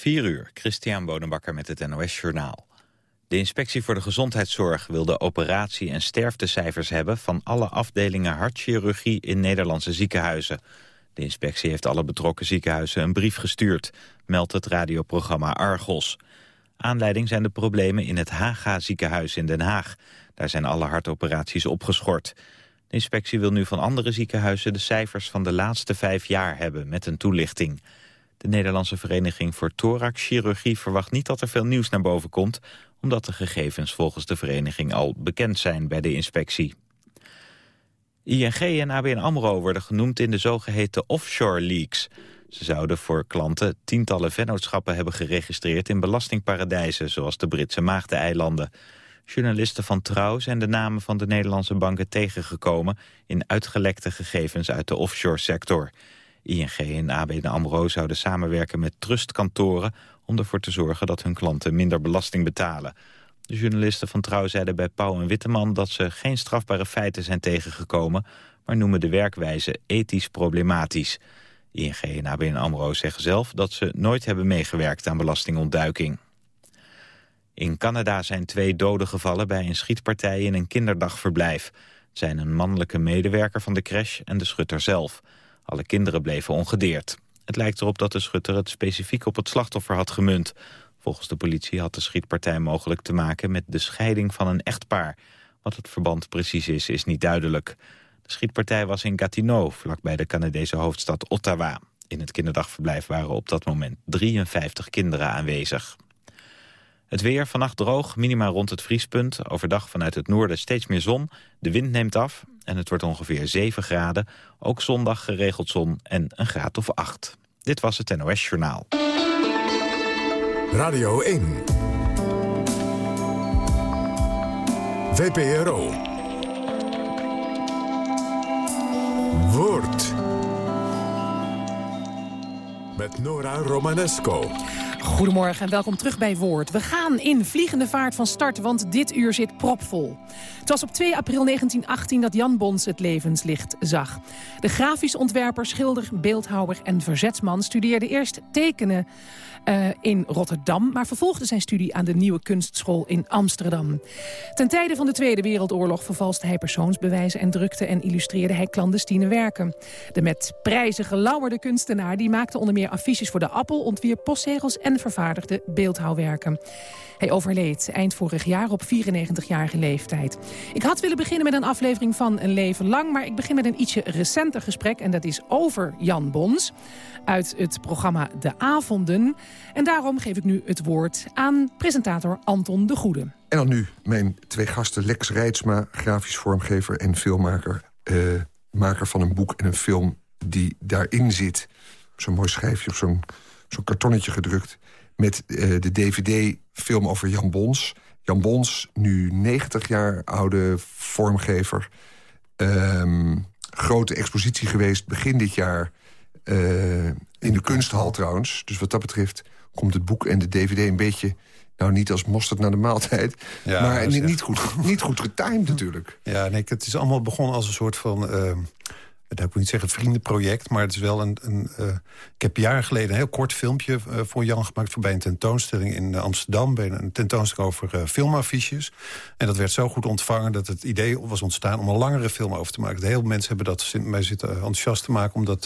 4 uur, Christian Bonenbakker met het NOS Journaal. De Inspectie voor de Gezondheidszorg wil de operatie- en sterftecijfers hebben... van alle afdelingen hartchirurgie in Nederlandse ziekenhuizen. De inspectie heeft alle betrokken ziekenhuizen een brief gestuurd... meldt het radioprogramma Argos. Aanleiding zijn de problemen in het Haga ziekenhuis in Den Haag. Daar zijn alle hartoperaties opgeschort. De inspectie wil nu van andere ziekenhuizen de cijfers van de laatste vijf jaar hebben... met een toelichting... De Nederlandse Vereniging voor Thoraxchirurgie verwacht niet dat er veel nieuws naar boven komt, omdat de gegevens volgens de vereniging al bekend zijn bij de inspectie. ING en ABN AMRO worden genoemd in de zogeheten offshore leaks. Ze zouden voor klanten tientallen vennootschappen hebben geregistreerd in belastingparadijzen, zoals de Britse Maagdeneilanden. Journalisten van Trouw zijn de namen van de Nederlandse banken tegengekomen in uitgelekte gegevens uit de offshore sector. ING en ABN AMRO zouden samenwerken met trustkantoren... om ervoor te zorgen dat hun klanten minder belasting betalen. De journalisten van Trouw zeiden bij Pauw en Witteman... dat ze geen strafbare feiten zijn tegengekomen... maar noemen de werkwijze ethisch problematisch. ING en ABN AMRO zeggen zelf dat ze nooit hebben meegewerkt aan belastingontduiking. In Canada zijn twee doden gevallen bij een schietpartij in een kinderdagverblijf. Het zijn een mannelijke medewerker van de crash en de schutter zelf... Alle kinderen bleven ongedeerd. Het lijkt erop dat de schutter het specifiek op het slachtoffer had gemunt. Volgens de politie had de schietpartij mogelijk te maken met de scheiding van een echtpaar. Wat het verband precies is, is niet duidelijk. De schietpartij was in Gatineau, vlakbij de Canadese hoofdstad Ottawa. In het kinderdagverblijf waren op dat moment 53 kinderen aanwezig. Het weer, vannacht droog, minima rond het vriespunt. Overdag vanuit het noorden steeds meer zon. De wind neemt af en het wordt ongeveer 7 graden. Ook zondag geregeld zon en een graad of 8. Dit was het NOS Journaal. Radio 1. VPRO. Woord. Met Nora Romanesco. Goedemorgen en welkom terug bij Woord. We gaan in vliegende vaart van start, want dit uur zit propvol. Het was op 2 april 1918 dat Jan Bons het levenslicht zag. De grafisch ontwerper, schilder, beeldhouwer en verzetsman... studeerde eerst tekenen uh, in Rotterdam... maar vervolgde zijn studie aan de Nieuwe Kunstschool in Amsterdam. Ten tijde van de Tweede Wereldoorlog vervalste hij persoonsbewijzen... en drukte en illustreerde hij clandestine werken. De met prijzen gelauwerde kunstenaar die maakte onder meer affiches voor de Appel... ontwierp postzegels en vervaardigde beeldhouwwerken. Hij overleed eind vorig jaar op 94-jarige leeftijd. Ik had willen beginnen met een aflevering van Een Leven Lang... maar ik begin met een ietsje recenter gesprek en dat is over Jan Bons... uit het programma De Avonden. En daarom geef ik nu het woord aan presentator Anton de Goede. En dan nu mijn twee gasten Lex Rijtsma, grafisch vormgever en filmmaker... Uh, maker van een boek en een film die daarin zit. Zo'n mooi schijfje op zo'n zo'n kartonnetje gedrukt... met uh, de DVD-film over Jan Bons. Jan Bons, nu 90 jaar oude vormgever. Um, grote expositie geweest begin dit jaar... Uh, in de kunsthal trouwens. Dus wat dat betreft komt het boek en de DVD een beetje... Nou, niet als mosterd naar de maaltijd. Ja, maar niet, goed, niet goed getimed natuurlijk. Ja, nee, het is allemaal begonnen als een soort van... Uh, dat ik niet zeggen vriendenproject, maar het is wel een... een uh, ik heb jaren geleden een heel kort filmpje uh, voor Jan gemaakt... voor bij een tentoonstelling in Amsterdam. Bij een tentoonstelling over uh, filmaffiches. En dat werd zo goed ontvangen dat het idee was ontstaan... om een langere film over te maken. Heel veel mensen hebben dat mij zitten enthousiast te maken om dat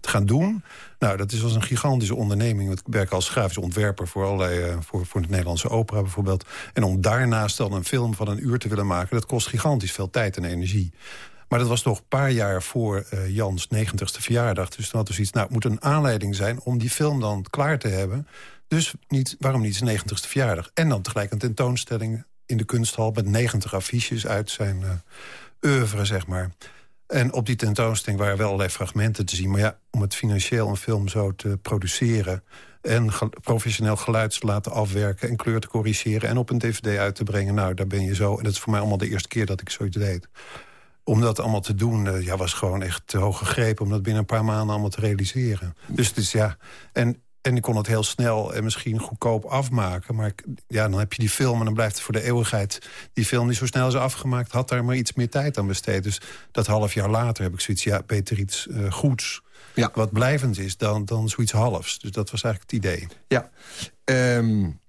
te gaan doen. Nou, dat is was een gigantische onderneming. Ik werk als grafisch ontwerper voor, allerlei, voor, voor de Nederlandse opera bijvoorbeeld. En om daarnaast dan een film van een uur te willen maken... dat kost gigantisch veel tijd en energie. Maar dat was nog een paar jaar voor uh, Jans 90ste verjaardag. Dus toen had dus iets, nou, het moet een aanleiding zijn om die film dan klaar te hebben. Dus niet, waarom niet zijn 90ste verjaardag? En dan tegelijk een tentoonstelling in de kunsthal... met 90 affiches uit zijn uh, oeuvre, zeg maar. En op die tentoonstelling waren wel allerlei fragmenten te zien. Maar ja, om het financieel een film zo te produceren... en professioneel geluid te laten afwerken... en kleur te corrigeren en op een dvd uit te brengen... nou, daar ben je zo. En dat is voor mij allemaal de eerste keer dat ik zoiets deed om dat allemaal te doen, uh, ja, was gewoon echt te hoog gegrepen... om dat binnen een paar maanden allemaal te realiseren. Dus, dus ja, en, en ik kon het heel snel en misschien goedkoop afmaken. Maar ik, ja, dan heb je die film en dan blijft het voor de eeuwigheid... die film die zo snel is afgemaakt, had daar maar iets meer tijd aan besteed. Dus dat half jaar later heb ik zoiets, ja, beter iets uh, goeds ja. wat blijvend is dan, dan zoiets halfs. Dus dat was eigenlijk het idee. Ja. Um,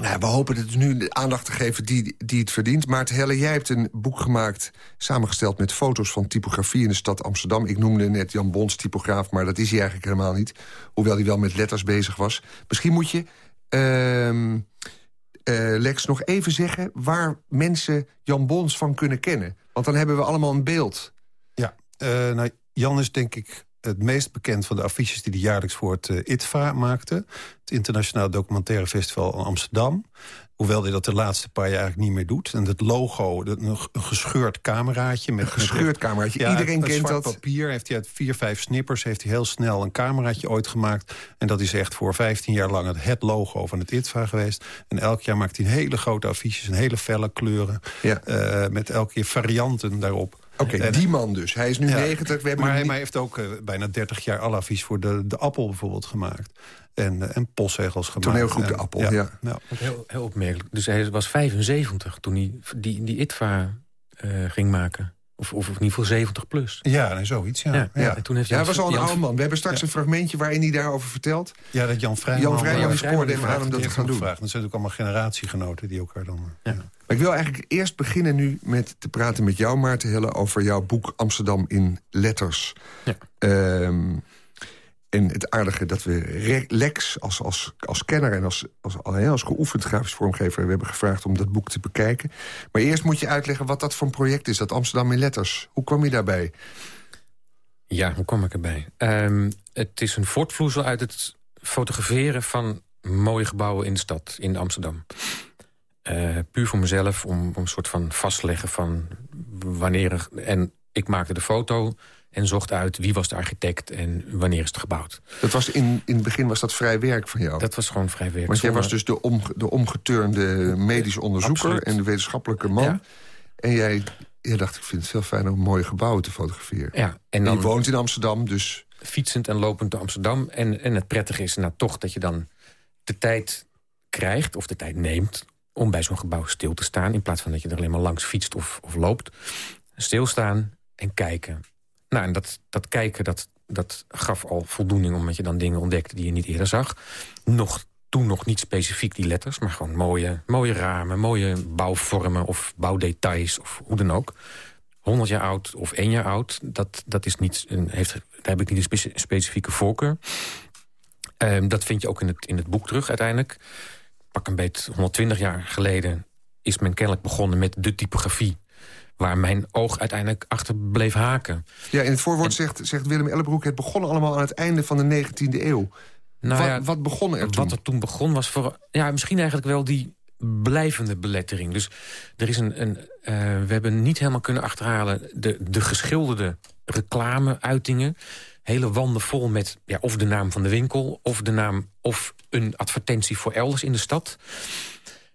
nou, we hopen het nu de aandacht te geven die, die het verdient. Maarten Helle, jij hebt een boek gemaakt... samengesteld met foto's van typografie in de stad Amsterdam. Ik noemde net Jan Bons typograaf, maar dat is hij eigenlijk helemaal niet. Hoewel hij wel met letters bezig was. Misschien moet je, uh, Lex, nog even zeggen... waar mensen Jan Bons van kunnen kennen. Want dan hebben we allemaal een beeld. Ja, uh, nou, Jan is denk ik het meest bekend van de affiches die hij jaarlijks voor het uh, ITVA maakte. Het Internationaal Documentaire Festival in Amsterdam. Hoewel hij dat de laatste paar jaar eigenlijk niet meer doet. En het logo, een gescheurd cameraatje. Met, een gescheurd cameraatje, iedereen kent dat. papier heeft hij uit vier, vijf snippers... heeft hij heel snel een cameraatje ooit gemaakt. En dat is echt voor 15 jaar lang het, het logo van het ITVA geweest. En elk jaar maakt hij hele grote affiches, een hele felle kleuren. Ja. Uh, met elke keer varianten daarop. Oké, die man dus. Hij is nu 90. We hebben maar, hij, heeft ook uh, bijna 30 jaar alle advies voor de, de appel bijvoorbeeld gemaakt. En, uh, en postzegels gemaakt. Toneelgroep De Appel, ja. ja. ja. Heel, heel opmerkelijk. Dus hij was 75 toen hij die, die ITVA uh, ging maken. Of, of in ieder geval 70 plus. Ja, en zoiets, ja. Ja, ja. En toen heeft ja hij was al een oude man. We hebben straks een fragmentje waarin hij daarover vertelt. Ja, dat Jan Vrijman... Jan Vrijman spoorde hem aan om dat te gaan doen. Dat zijn natuurlijk allemaal generatiegenoten die elkaar dan... Ja. Maar ik wil eigenlijk eerst beginnen nu met te praten met jou, Maarten Hille... over jouw boek Amsterdam in letters. Ja. Um, en het aardige dat we Lex als, als, als kenner en als, als, als geoefend grafisch vormgever... hebben gevraagd om dat boek te bekijken. Maar eerst moet je uitleggen wat dat voor een project is, dat Amsterdam in letters. Hoe kwam je daarbij? Ja, hoe kwam ik erbij? Um, het is een voortvloeisel uit het fotograferen van mooie gebouwen in de stad, in Amsterdam. Uh, puur voor mezelf, om, om een soort van vastleggen van wanneer... En ik maakte de foto en zocht uit wie was de architect en wanneer is het gebouwd. Dat was in, in het begin was dat vrij werk van jou? Dat was gewoon vrij werk. Want jij was dus de, om, de omgeturnde medische onderzoeker... en de wetenschappelijke man. En jij, jij dacht, ik vind het veel fijner om mooie gebouwen te fotograferen. Ja, en, dan, je woont in Amsterdam, dus... Fietsend en lopend door Amsterdam. En, en het prettige is nou toch dat je dan de tijd krijgt... of de tijd neemt om bij zo'n gebouw stil te staan... in plaats van dat je er alleen maar langs fietst of, of loopt. Stilstaan en kijken. Nou, en dat, dat kijken, dat, dat gaf al voldoening... omdat je dan dingen ontdekte die je niet eerder zag. Nog, toen nog niet specifiek die letters... maar gewoon mooie, mooie ramen, mooie bouwvormen of bouwdetails... of hoe dan ook. 100 jaar oud of één jaar oud, dat, dat is niet een, heeft, daar heb ik niet een specifieke voorkeur. Um, dat vind je ook in het, in het boek terug uiteindelijk. Pak een beetje 120 jaar geleden is men kennelijk begonnen met de typografie waar mijn oog uiteindelijk achter bleef haken. Ja, in het voorwoord zegt, zegt Willem Ellebroek... het begon allemaal aan het einde van de 19e eeuw. Nou wat, ja, wat begon er toen? Wat er toen begon was voor, ja, misschien eigenlijk wel die blijvende belettering. Dus er is een, een uh, we hebben niet helemaal kunnen achterhalen... de, de geschilderde reclame-uitingen. Hele wanden vol met ja, of de naam van de winkel... of de naam of een advertentie voor elders in de stad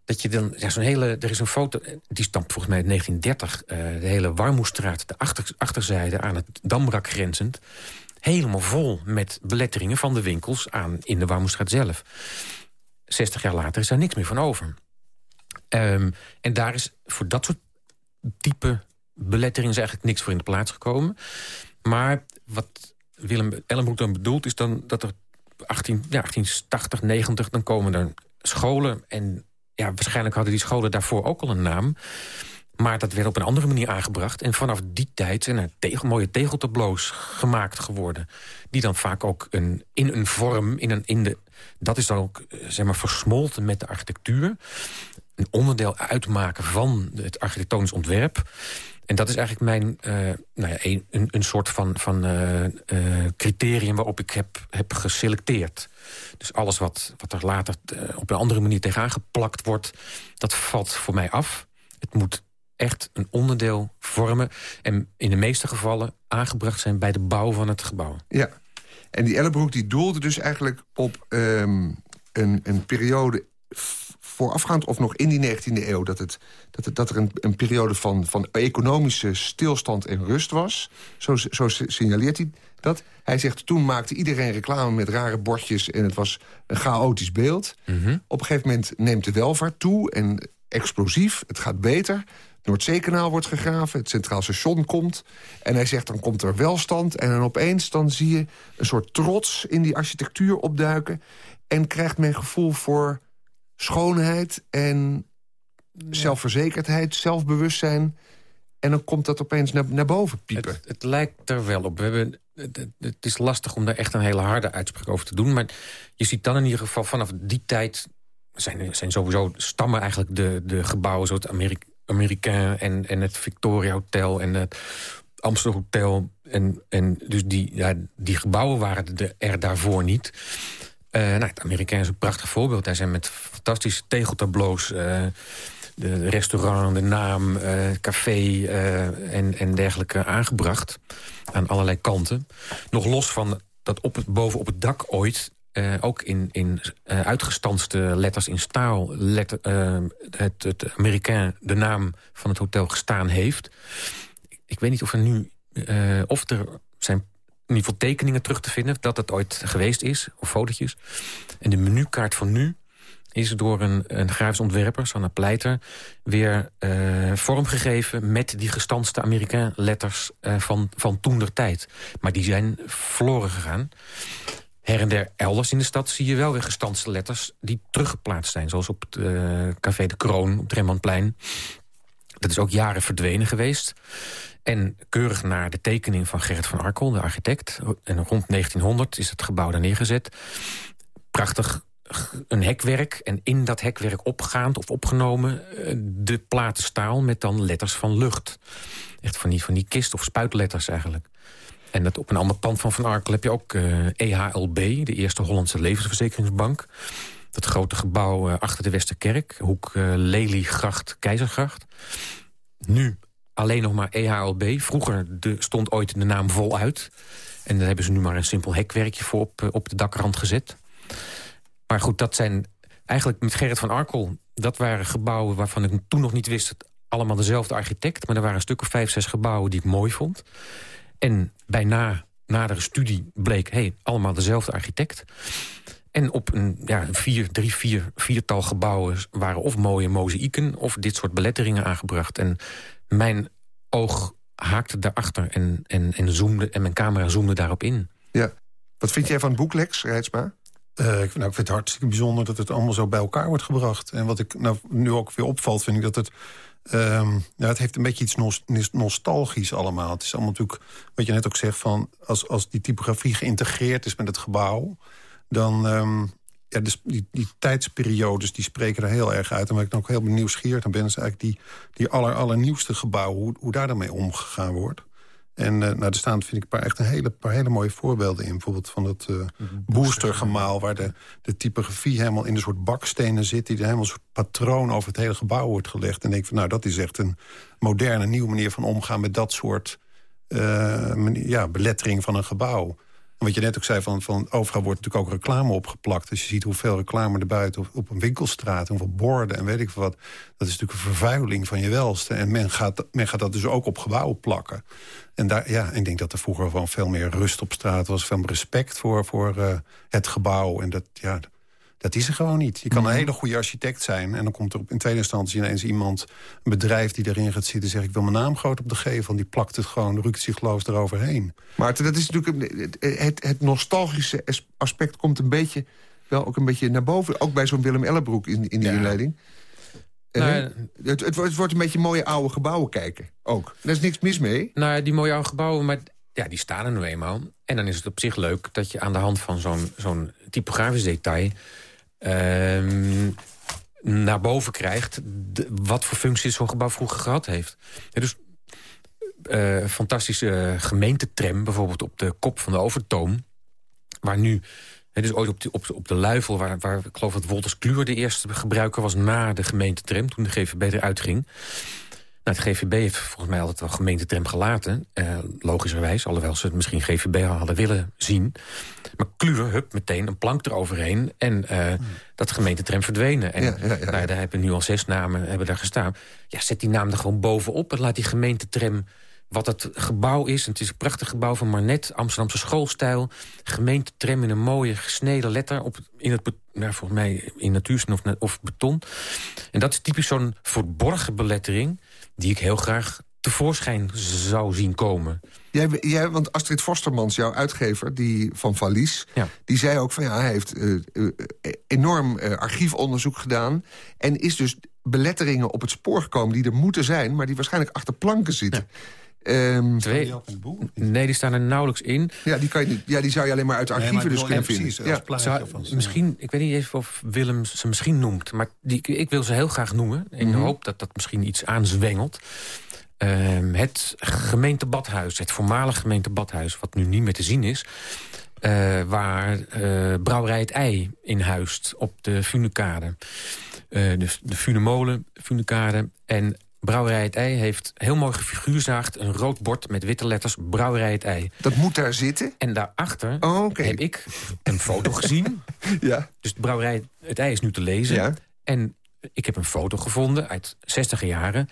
dat je dan, ja, zo'n hele, er is een foto, die stamt volgens mij in 1930, uh, de hele Warmoestraat, de achter, achterzijde aan het Dambrak grenzend, helemaal vol met beletteringen van de winkels aan in de Warmoestraat zelf. 60 jaar later is daar niks meer van over. Um, en daar is voor dat soort type beletteringen is eigenlijk niks voor in de plaats gekomen. Maar wat Willem Ellenbroek dan bedoelt, is dan dat er 18, ja, 1880, 90, dan komen er scholen en ja, waarschijnlijk hadden die scholen daarvoor ook al een naam. Maar dat werd op een andere manier aangebracht. En vanaf die tijd zijn er tegel, mooie tegeltableaus gemaakt geworden. Die dan vaak ook een, in een vorm, in een, in de, dat is dan ook eh, zeg maar, versmolten met de architectuur. Een onderdeel uitmaken van het architectonisch ontwerp. En dat is eigenlijk mijn, uh, nou ja, een, een, soort van, van uh, uh, criterium waarop ik heb, heb geselecteerd. Dus alles wat, wat er later op een andere manier tegenaan geplakt wordt... dat valt voor mij af. Het moet echt een onderdeel vormen... en in de meeste gevallen aangebracht zijn bij de bouw van het gebouw. Ja, en die Ellebroek die doelde dus eigenlijk op um, een, een periode voorafgaand of nog in die 19e eeuw... dat, het, dat, het, dat er een, een periode van, van economische stilstand en rust was. Zo, zo signaleert hij dat. Hij zegt, toen maakte iedereen reclame met rare bordjes... en het was een chaotisch beeld. Mhm. Op een gegeven moment neemt de welvaart toe en explosief. Het gaat beter. Noordzeekanaal wordt gegraven, het Centraal Station komt. En hij zegt, dan komt er welstand. En dan opeens dan zie je een soort trots in die architectuur opduiken. En krijgt men gevoel voor schoonheid en zelfverzekerdheid, zelfbewustzijn. En dan komt dat opeens naar, naar boven piepen. Het, het, lijkt er wel op. We hebben, het, het, is lastig om daar echt een hele harde uitspraak over te doen. Maar je ziet dan in ieder geval vanaf die tijd... zijn, zijn sowieso stammen eigenlijk de, de gebouwen... zoals het Amerika, Amerikaan en, en het Victoria Hotel en het Amsterdam Hotel. En, en dus die, ja, die gebouwen waren er daarvoor niet. Uh, nou, het Amerikaan is een prachtig voorbeeld. Daar zijn met fantastische tegeltableaus... Uh, de restaurant, de naam, uh, café en, en dergelijke aangebracht. Aan allerlei kanten. Nog los van dat op het, boven op het dak ooit ook in, in uitgestanste letters in staal... Letter, het, het Amerikaan de naam van het hotel gestaan heeft. Ik weet niet of er nu... of er zijn in ieder geval tekeningen terug te vinden... dat het ooit geweest is, of fotootjes. En de menukaart van nu is door een, een grafisch ontwerper, Sanna Pleiter... weer vormgegeven met die gestanste Amerikaan letters van, van toen der tijd. Maar die zijn verloren gegaan her en der elders in de stad zie je wel weer gestanste letters... die teruggeplaatst zijn, zoals op het uh, Café de Kroon op het. Dat is ook jaren verdwenen geweest. En keurig naar de tekening van Gerrit van Arkel, de architect. En rond 1900 is het gebouw daar neergezet. Prachtig een hekwerk en in dat hekwerk opgaand of opgenomen... Eh, de platen staal met dan letters van lucht. Echt van die, van die kist- of spuitletters eigenlijk. En dat op een ander pand van Van Arkel heb je ook EHLB... Eh, e de eerste Hollandse levensverzekeringsbank. Dat grote gebouw uh, achter de Westerkerk. Hoek uh, Leliegracht, Keizergracht. Nu alleen nog maar EHLB. Vroeger de, stond ooit de naam voluit. En daar hebben ze nu maar een simpel hekwerkje voor op, op de dakrand gezet. Maar goed, dat zijn eigenlijk met Gerrit van Arkel... dat waren gebouwen waarvan ik toen nog niet wist... allemaal dezelfde architect. Maar er waren een stuk of vijf, zes gebouwen die ik mooi vond. En bij na, nadere studie bleek, hey, allemaal dezelfde architect. En op een ja, vier, drie, vier, viertal gebouwen waren of mooie mozaïeken... of dit soort beletteringen aangebracht. En mijn oog haakte daarachter en, en, en, zoomde, en mijn camera zoomde daarop in. Ja. Wat vind jij van het boek, Lex? Ik, nou, ik vind het hartstikke bijzonder dat het allemaal zo bij elkaar wordt gebracht. En wat ik nou, nu ook weer opvalt, vind ik dat het Um, ja, het heeft een beetje iets nostalgisch allemaal. Het is allemaal natuurlijk, wat je net ook zegt... van als, als die typografie geïntegreerd is met het gebouw... dan, um, ja, dus die, die tijdsperiodes die spreken er heel erg uit. En waar ik dan ook heel nieuwsgierig naar ben... is eigenlijk die, die aller, allernieuwste gebouwen, hoe, hoe daar dan mee omgegaan wordt. En uh, nou, er staan vind ik een paar, echt een hele, paar hele mooie voorbeelden in. Bijvoorbeeld van dat uh, boostergemaal... waar de, de typografie helemaal in een soort bakstenen zit... die er helemaal een soort patroon over het hele gebouw wordt gelegd. En denk van, nou, dat is echt een moderne, nieuwe manier van omgaan... met dat soort uh, ja, belettering van een gebouw wat je net ook zei, van, van overal wordt natuurlijk ook reclame opgeplakt. Dus je ziet hoeveel reclame er buiten op, een winkelstraat... hoeveel borden en weet ik wat. Dat is natuurlijk een vervuiling van je welste. En men gaat, men gaat dat dus ook op gebouwen plakken. En daar, ja, ik denk dat er vroeger gewoon veel meer rust op straat was. Veel meer respect voor, voor uh, het gebouw. En dat, ja, dat is er gewoon niet. Je kan een hele goede architect zijn... en dan komt er in tweede instantie ineens iemand... een bedrijf die erin gaat zitten en zegt... ik wil mijn naam groot op de gevel. Die plakt het gewoon, rukt zich geloof eroverheen. Maar dat is natuurlijk... Het, het nostalgische aspect komt een beetje... wel ook een beetje naar boven. Ook bij zo'n Willem Ellenbroek in, in die inleiding. Nou, het, het, wordt een beetje mooie oude gebouwen kijken. Ook. Daar is niks mis mee. Nou, die mooie oude gebouwen, maar ja, die staan er nu eenmaal. En dan is het op zich leuk dat je aan de hand van zo'n zo'n typografisch detail... Ehm, naar boven krijgt... wat voor functie zo'n gebouw vroeger gehad heeft. dus uh, fantastische gemeentetram, bijvoorbeeld op de kop van de Overtoom... waar nu dus ooit op de, op, op de Luifel, waar, waar ik geloof dat Wolters Kluwer de eerste gebruiker was na de gemeentetram, toen de GVB eruit ging. Nou, het GVB heeft volgens mij altijd wel gemeentetram gelaten. Uh, logischerwijs, alhoewel ze het misschien GVB hadden willen zien. Maar Kluwer, hup, meteen een plank eroverheen. En hmm. dat gemeentetram verdwenen. En ja, ja, ja, nou, daar hebben nu al zes namen hebben daar gestaan. Ja, zet die naam er gewoon bovenop en laat die gemeentetram wat het gebouw is. het is een prachtig gebouw van Marnet, Amsterdamse schoolstijl. Gemeentetram in een mooie gesneden letter. Op, in het, nou, volgens mij in natuursteen of, of beton. En dat is typisch zo'n verborgen belettering die ik heel graag tevoorschijn zou zien komen. Jij, jij, want Astrid Vostermans, jouw uitgever die, van Valies... Ja. die zei ook van ja, hij heeft uh, uh, enorm uh, archiefonderzoek gedaan... en is dus beletteringen op het spoor gekomen die er moeten zijn... maar die waarschijnlijk achter planken zitten. Ja. Um, Twee, nee, die staan er nauwelijks in. Ja, die, kan je niet, ja, die zou je alleen maar uit de archieven nee, dus kunnen vinden. Precies, ja. Zou, misschien, ik weet niet even of Willem ze misschien noemt... maar die, ik wil ze heel graag noemen... in mm -hmm. de hoop dat dat misschien iets aanzwengelt. Uh, het gemeentebadhuis, het voormalige gemeentebadhuis... wat nu niet meer te zien is... Uh, waar uh, Brouwerij het Ei in huist op de Funekade. Uh, dus de Funemolen, Funekade. En Brouwerij het Ei heeft heel mooi gefiguurzaagd... een rood bord met witte letters Brouwerij het Ei. Dat moet daar zitten? En daarachter oh, okay. heb ik een foto gezien. ja. Dus Brouwerij het Ei is nu te lezen. Ja. En ik heb een foto gevonden uit 60 jaren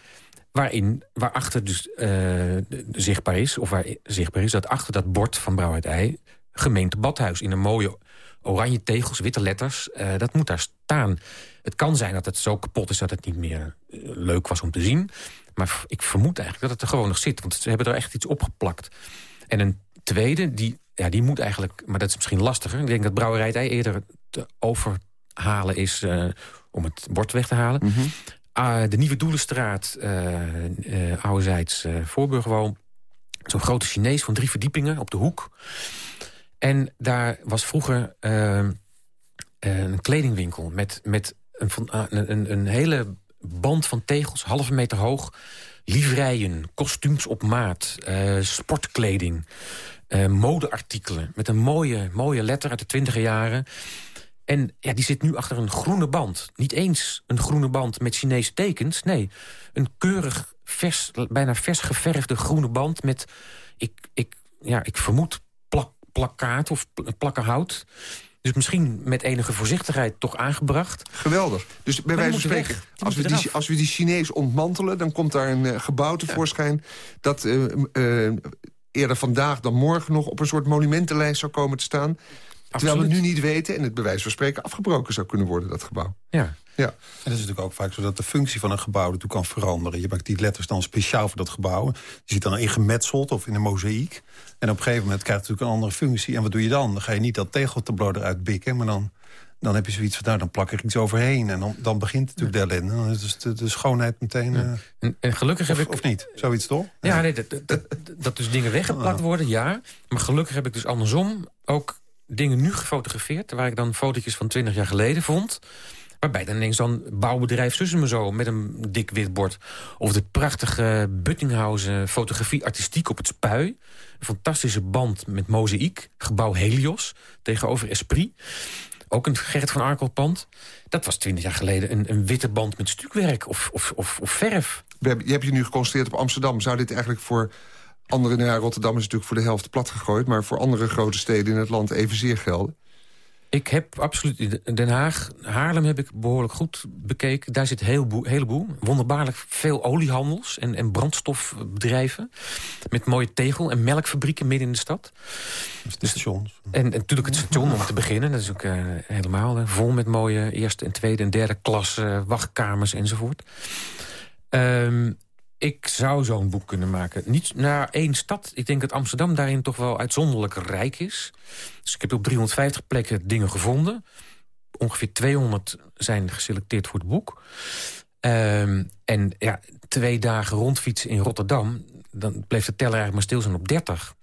waarin, waarachter dus uh, zichtbaar is, of waar zichtbaar is... dat achter dat bord van Brouw het Ei gemeente Badhuis... in een mooie oranje tegels, witte letters, uh, dat moet daar staan. Het kan zijn dat het zo kapot is dat het niet meer uh, leuk was om te zien. Maar ik vermoed eigenlijk dat het er gewoon nog zit. Want ze hebben er echt iets opgeplakt. En een tweede, die, ja, die moet eigenlijk... maar dat is misschien lastiger. Ik denk dat Brouwerij het Ei eerder te overhalen is... Uh, om het bord weg te halen. Mm -hmm. Uh, de Nieuwe Doelenstraat, uh, ouderzijds Voorburgwal. Zo'n grote Chinees van drie verdiepingen op de hoek. En daar was vroeger een kledingwinkel met, met een, een, een, hele band van tegels, halve meter hoog. Livreien, kostuums op maat, sportkleding, modeartikelen... met een mooie, mooie letter uit de twintiger jaren... En ja, die zit nu achter een groene band. Niet eens een groene band met Chinese tekens. Nee, een keurig, vers, bijna vers geverfde groene band met... ik, ik, ja, ik vermoed plakkaat of plakkenhout. Dus misschien met enige voorzichtigheid toch aangebracht. Geweldig. Dus bij wijze van spreken, als we, die, als we die Chinees ontmantelen... dan komt daar een uh, gebouw tevoorschijn... Ja. dat uh, uh, eerder vandaag dan morgen nog op een soort monumentenlijst zou komen te staan... Terwijl we nu niet weten en het bij wijze van spreken afgebroken zou kunnen worden, dat gebouw. Ja. Ja. En dat is natuurlijk ook vaak zo dat de functie van een gebouw ertoe kan veranderen. Je maakt die letters dan speciaal voor dat gebouw. Je ziet dan ingemetseld of in een mozaïek. En op een gegeven moment krijgt het natuurlijk een andere functie. En wat doe je dan? Dan ga je niet dat tegeltableau eruit bikken, maar dan... Dan heb je zoiets van, nou, dan plak ik iets overheen. En dan, dan begint natuurlijk ja. de ellende. Dan is de, de schoonheid meteen... Ja. En, en, gelukkig of, heb ik... Of niet, zoiets toch? Ja, nee, dat, dat, dat dus dingen weggeplakt worden, ja. Maar gelukkig heb ik dus andersom ook dingen nu gefotografeerd... waar ik dan fotootjes van 20 jaar geleden vond... Waarbij dan ineens dan bouwbedrijf Sussen zo met een dik wit bord. Of de prachtige Buttinghausen fotografie artistiek op het spui. Een fantastische band met mozaïek. Gebouw Helios tegenover Esprit. Ook een Gerrit van Arkel pand. Dat was twintig jaar geleden een, een witte band met stukwerk of, of, of, of verf. Je hebt je nu geconstateerd op Amsterdam. Zou dit eigenlijk voor andere... Nou ja, Rotterdam is natuurlijk voor de helft plat gegooid... maar voor andere grote steden in het land evenzeer gelden? Ik heb absoluut Den Haag, Haarlem heb ik behoorlijk goed bekeken. Daar zit een heleboel, heleboel wonderbaarlijk veel oliehandels en, en brandstofbedrijven. Met mooie tegel- en melkfabrieken midden in de stad. Stations. Dus, en, en natuurlijk het station om te beginnen. Dat is ook uh, helemaal uh, vol met mooie eerste en tweede en derde klasse wachtkamers enzovoort. Um, ik zou zo'n boek kunnen maken. Niet naar één stad. Ik denk dat Amsterdam daarin toch wel uitzonderlijk rijk is. Dus ik heb op 350 plekken dingen gevonden. Ongeveer 200 zijn geselecteerd voor het boek. Um, en ja, twee dagen rondfietsen in Rotterdam... dan bleef de teller eigenlijk maar stil zijn op 30.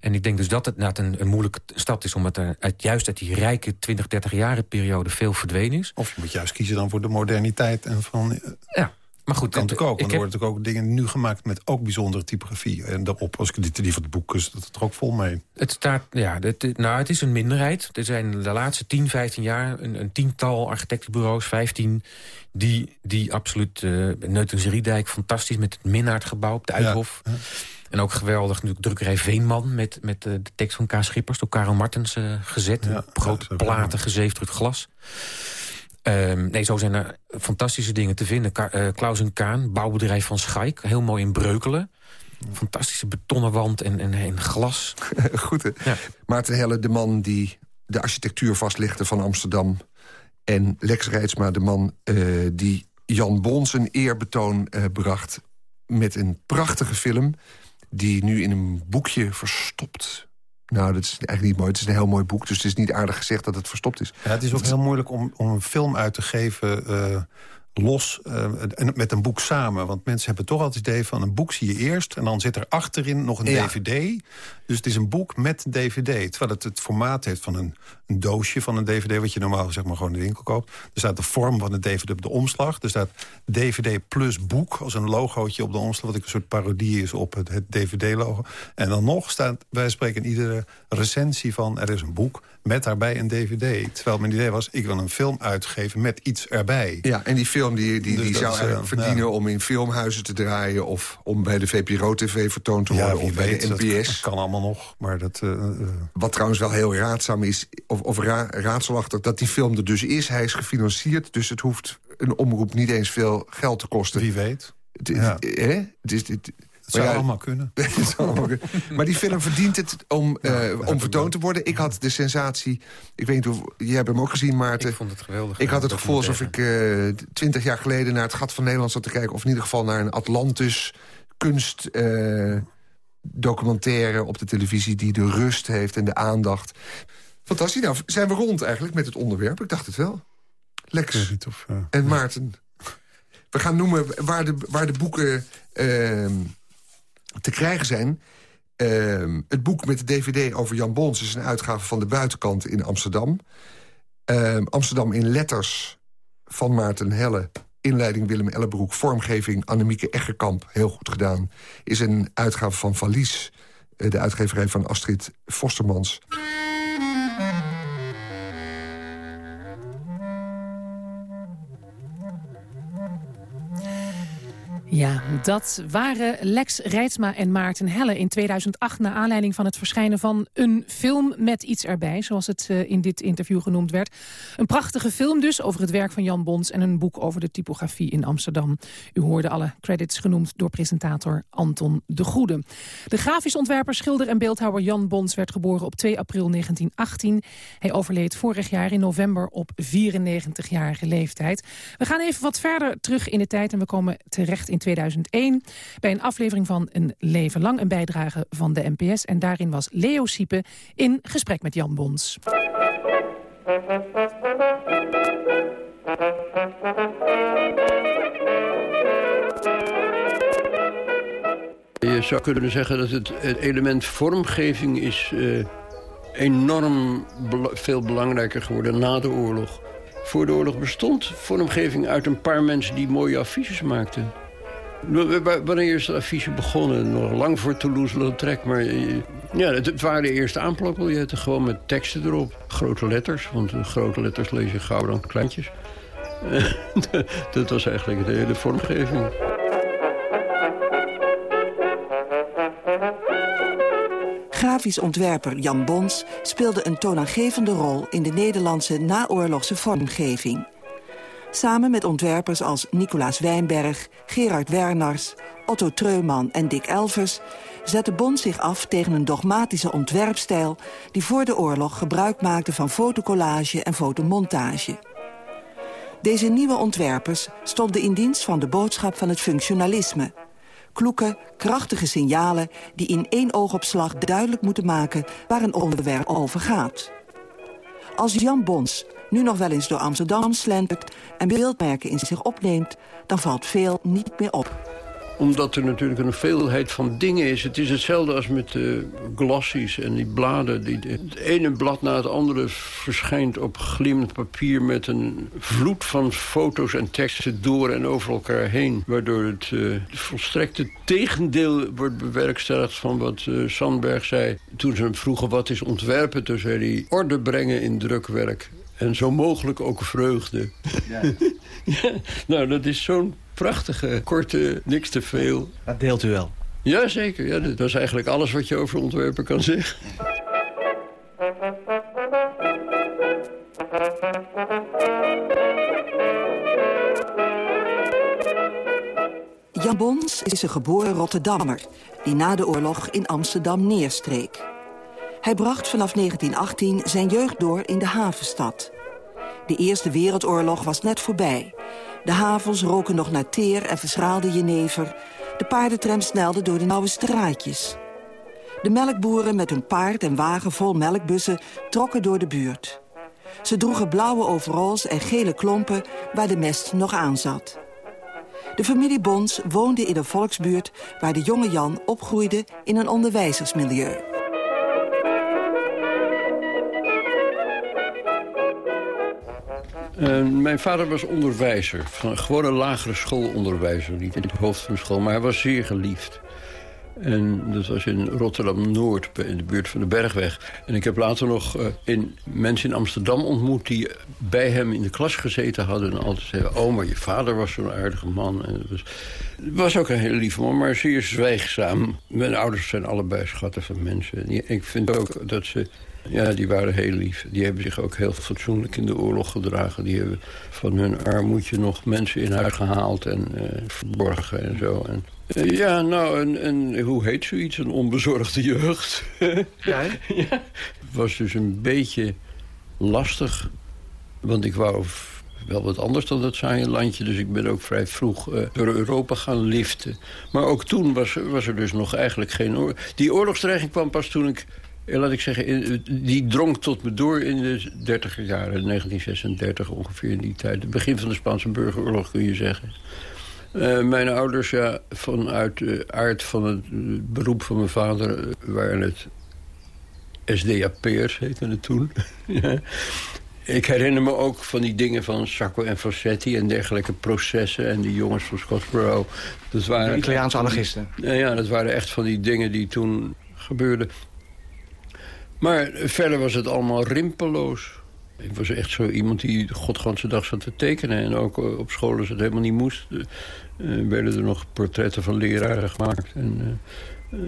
En ik denk dus dat het nou, een, een moeilijke stad is... omdat er uit, juist uit die rijke 20, 30 jaren periode veel verdwenen is. Of je moet juist kiezen dan voor de moderniteit en van... Ja, maar goed, kan natuurlijk ook, want er worden natuurlijk ook dingen nu gemaakt met ook bijzondere typografie. En daarop, als ik die, die van het boek is, dat het er ook vol mee. Het staat, ja, het, nou, het is een minderheid. Er zijn de laatste 10, 15 jaar een, een tiental architectenbureaus, 15, die, die absoluut uh, Neutenzeriedijk, fantastisch met het Minnaardgebouw op de Uithof. Ja, ja. En ook geweldig natuurlijk drukkerij Veenman met, met uh, de tekst van K. Schippers door Karel Martens uh, gezet. Ja, grote platen gezeefdrukt glas. Um, nee, zo zijn er fantastische dingen te vinden. Ka uh, Klaus en Kaan, bouwbedrijf van Schaik. Heel mooi in Breukelen. Fantastische betonnen wand en, en, en glas. Goed, hè? Ja. Maarten Helle, de man die de architectuur vastlegde van Amsterdam. En Lex Rijtsma, de man uh, die Jan Bons een eerbetoon uh, bracht. met een prachtige film... die nu in een boekje verstopt nou, dat is eigenlijk niet mooi. Het is een heel mooi boek, dus het is niet aardig gezegd dat het verstopt is. Ja, het is ook heel moeilijk om, om een film uit te geven... Uh, los uh, met een boek samen. Want mensen hebben toch altijd het idee van een boek zie je eerst... en dan zit er achterin nog een dvd. Dus het is een boek met dvd. Terwijl het het formaat heeft van een, een doosje van een dvd... wat je normaal zeg maar, gewoon in de winkel koopt. Er staat de vorm van de dvd op de omslag. Er staat dvd plus boek als een logootje op de omslag... wat een soort parodie is op het, het dvd-logo. En dan nog staat, wij spreken in iedere recensie van... er is een boek met daarbij een dvd. Terwijl mijn idee was, ik wil een film uitgeven met iets erbij. Ja, en die film die, die, dus die zou uh, verdienen om in filmhuizen te draaien... of om bij de VPRO-tv vertoond te worden, of bij de NPS. Dat kan allemaal nog, maar dat... Uh, Wat trouwens wel heel raadzaam is, of, of ra raadselachtig... dat die film er dus is. Hij is gefinancierd, dus het hoeft een omroep niet eens veel geld te kosten. Wie weet. Het, ja. hè? Het is, het, het zou, ja, allemaal kunnen. maar die film verdient het om, ja, uh, om vertoond te worden. Ik had de sensatie... Ik weet niet of... Jij hebt hem ook gezien, Maarten. Ik vond het geweldig. Ik had het gevoel alsof ik uh, twintig jaar geleden... naar het Gat van Nederland zat te kijken. Of in ieder geval naar een Atlantis kunst... Uh, documentaire op de televisie die de rust heeft en de aandacht. Fantastisch. Nou, zijn we rond eigenlijk met het onderwerp? Ik dacht het wel. Lex of, en Maarten. We gaan noemen waar de, waar de boeken uh, te krijgen zijn. Uh, het boek met de dvd over Jan Bons is een uitgave van de buitenkant in Amsterdam. Uh, Amsterdam in letters van Maarten Helle. Inleiding Willem Ellebroek, vormgeving Annemieke Eggerkamp, heel goed gedaan. Is een uitgave van Valies, de uitgeverij van Astrid Vostermans. Ja, dat waren Lex Rijtsma en Maarten Helle in 2008... naar aanleiding van het verschijnen van een film met iets erbij... zoals het uh, in dit interview genoemd werd. Een prachtige film dus over het werk van Jan Bons... en een boek over de typografie in Amsterdam. U hoorde alle credits genoemd door presentator Anton de Goede. De grafisch ontwerper, schilder en beeldhouwer Jan Bons... werd geboren op 2 april 1918. Hij overleed vorig jaar in november op 94-jarige leeftijd. We gaan even wat verder terug in de tijd... en we komen terecht in 2001... bij een aflevering van Een Leven Lang, een bijdrage van de NPS. En daarin was Leo Siepe in gesprek met Jan Bons. Je zou kunnen zeggen dat het, het element vormgeving is uh, enorm veel belangrijker geworden na de oorlog. Voor de oorlog bestond vormgeving uit een paar mensen die mooie affiches maakten. Wanneer is de affiche begonnen? Nog lang voor Toulouse-Lautrec. Maar eh, ja, het waren de eerste aanplakbiljetten. Gewoon met teksten erop. Grote letters. Want grote letters lees je gauw dan kleintjes. dat was eigenlijk de hele vormgeving. Grafisch ontwerper Jan Bons speelde een toonaangevende rol... in de Nederlandse naoorlogse vormgeving... Samen met ontwerpers als Nicolaas Wijnberg, Gerard Werners, Otto Treuman en Dick Elvers... zette Bond zich af tegen een dogmatische ontwerpstijl... die voor de oorlog gebruik maakte van fotocollage en fotomontage. Deze nieuwe ontwerpers stonden in dienst van de boodschap van het functionalisme. Kloeke, krachtige signalen die in één oogopslag duidelijk moeten maken... waar een onderwerp over gaat. Als Jan Bons nu nog wel eens door Amsterdam slentert... en beeldmerken in zich opneemt, dan valt veel niet meer op omdat er natuurlijk een veelheid van dingen is. Het is hetzelfde als met de glossies en die bladen. Die, het ene blad na het andere verschijnt op glimmend papier... met een vloed van foto's en teksten door en over elkaar heen. Waardoor het uh, volstrekte tegendeel wordt bewerkstelligd van wat uh, Sandberg zei. Toen ze hem vroegen wat is ontwerpen, toen zei hij... orde brengen in drukwerk. En zo mogelijk ook vreugde. Ja. ja nou, dat is zo'n prachtige, korte, niks te veel. Dat deelt u wel? Jazeker, ja, dat is eigenlijk alles wat je over ontwerpen kan zeggen. Jan Bons is een geboren Rotterdammer... die na de oorlog in Amsterdam neerstreek. Hij bracht vanaf 1918 zijn jeugd door in de havenstad. De Eerste Wereldoorlog was net voorbij. De havens roken nog naar teer en verschraalde jenever... De paardentram snelde door de nauwe straatjes. De melkboeren met hun paard en wagen vol melkbussen trokken door de buurt. Ze droegen blauwe overalls en gele klompen waar de mest nog aan zat. De familie Bons woonde in een volksbuurt waar de jonge Jan opgroeide in een onderwijzersmilieu. Uh, mijn vader was onderwijzer, van, gewoon een lagere schoolonderwijzer. Niet in het hoofd van de school, maar hij was zeer geliefd. En dat was in Rotterdam-Noord, in de buurt van de Bergweg. En ik heb later nog uh, in, mensen in Amsterdam ontmoet... die bij hem in de klas gezeten hadden en altijd zeiden... oh, maar je vader was zo'n aardige man. En het was, was ook een hele lieve man, maar zeer zwijgzaam. Mijn ouders zijn allebei schatten van mensen. Ik vind ook dat ze ja, die waren heel lief. Die hebben zich ook heel fatsoenlijk in de oorlog gedragen. Die hebben van hun armoedje nog mensen in huis gehaald en uh, verborgen en zo. En, uh, ja, nou, en, en hoe heet zoiets? Een onbezorgde jeugd. ja, ja, was dus een beetje lastig. Want ik wou wel wat anders dan dat saaie landje. Dus ik ben ook vrij vroeg uh, door Europa gaan liften. Maar ook toen was, was er dus nog eigenlijk geen oorlog. Die oorlogsdreiging kwam pas toen ik laat ik zeggen, die drong tot me door in de dertiger jaren. 1936 ongeveer in die tijd. Het begin van de Spaanse burgeroorlog kun je zeggen. Uh, mijn ouders, ja, vanuit de aard van het beroep van mijn vader... waren het SDAP'ers, heette het toen. ja. Ik herinner me ook van die dingen van Sacco en Fossetti... en dergelijke processen en die jongens van Scottsboro. Dat waren de Italiaanse anarchisten. Ja, dat waren echt van die dingen die toen gebeurden. Maar verder was het allemaal rimpeloos. Ik was echt zo iemand die godganse dag zat te tekenen. En ook eh, op school als het helemaal niet moest... Uh, werden er nog portretten van leraren gemaakt en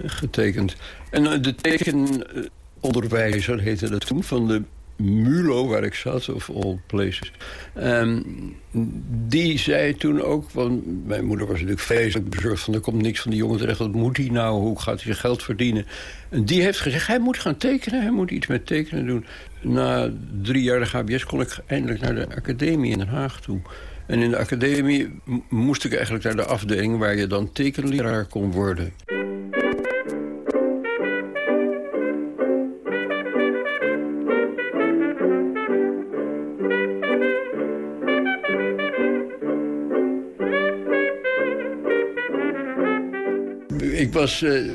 getekend. En de tekenonderwijzer heette dat toen... van de Mulo, waar ik zat, of all places. Um, die zei toen ook, want mijn moeder was natuurlijk vreselijk bezorgd... van er komt niks van die jongen terecht, wat moet hij nou, hoe gaat hij zijn geld verdienen? En die heeft gezegd, hij moet gaan tekenen, hij moet iets met tekenen doen. Na drie jaar de HBS kon ik eindelijk naar de academie in Den Haag toe. En in de academie moest ik eigenlijk naar de afdeling... waar je dan tekenleraar kon worden. Ik was uh,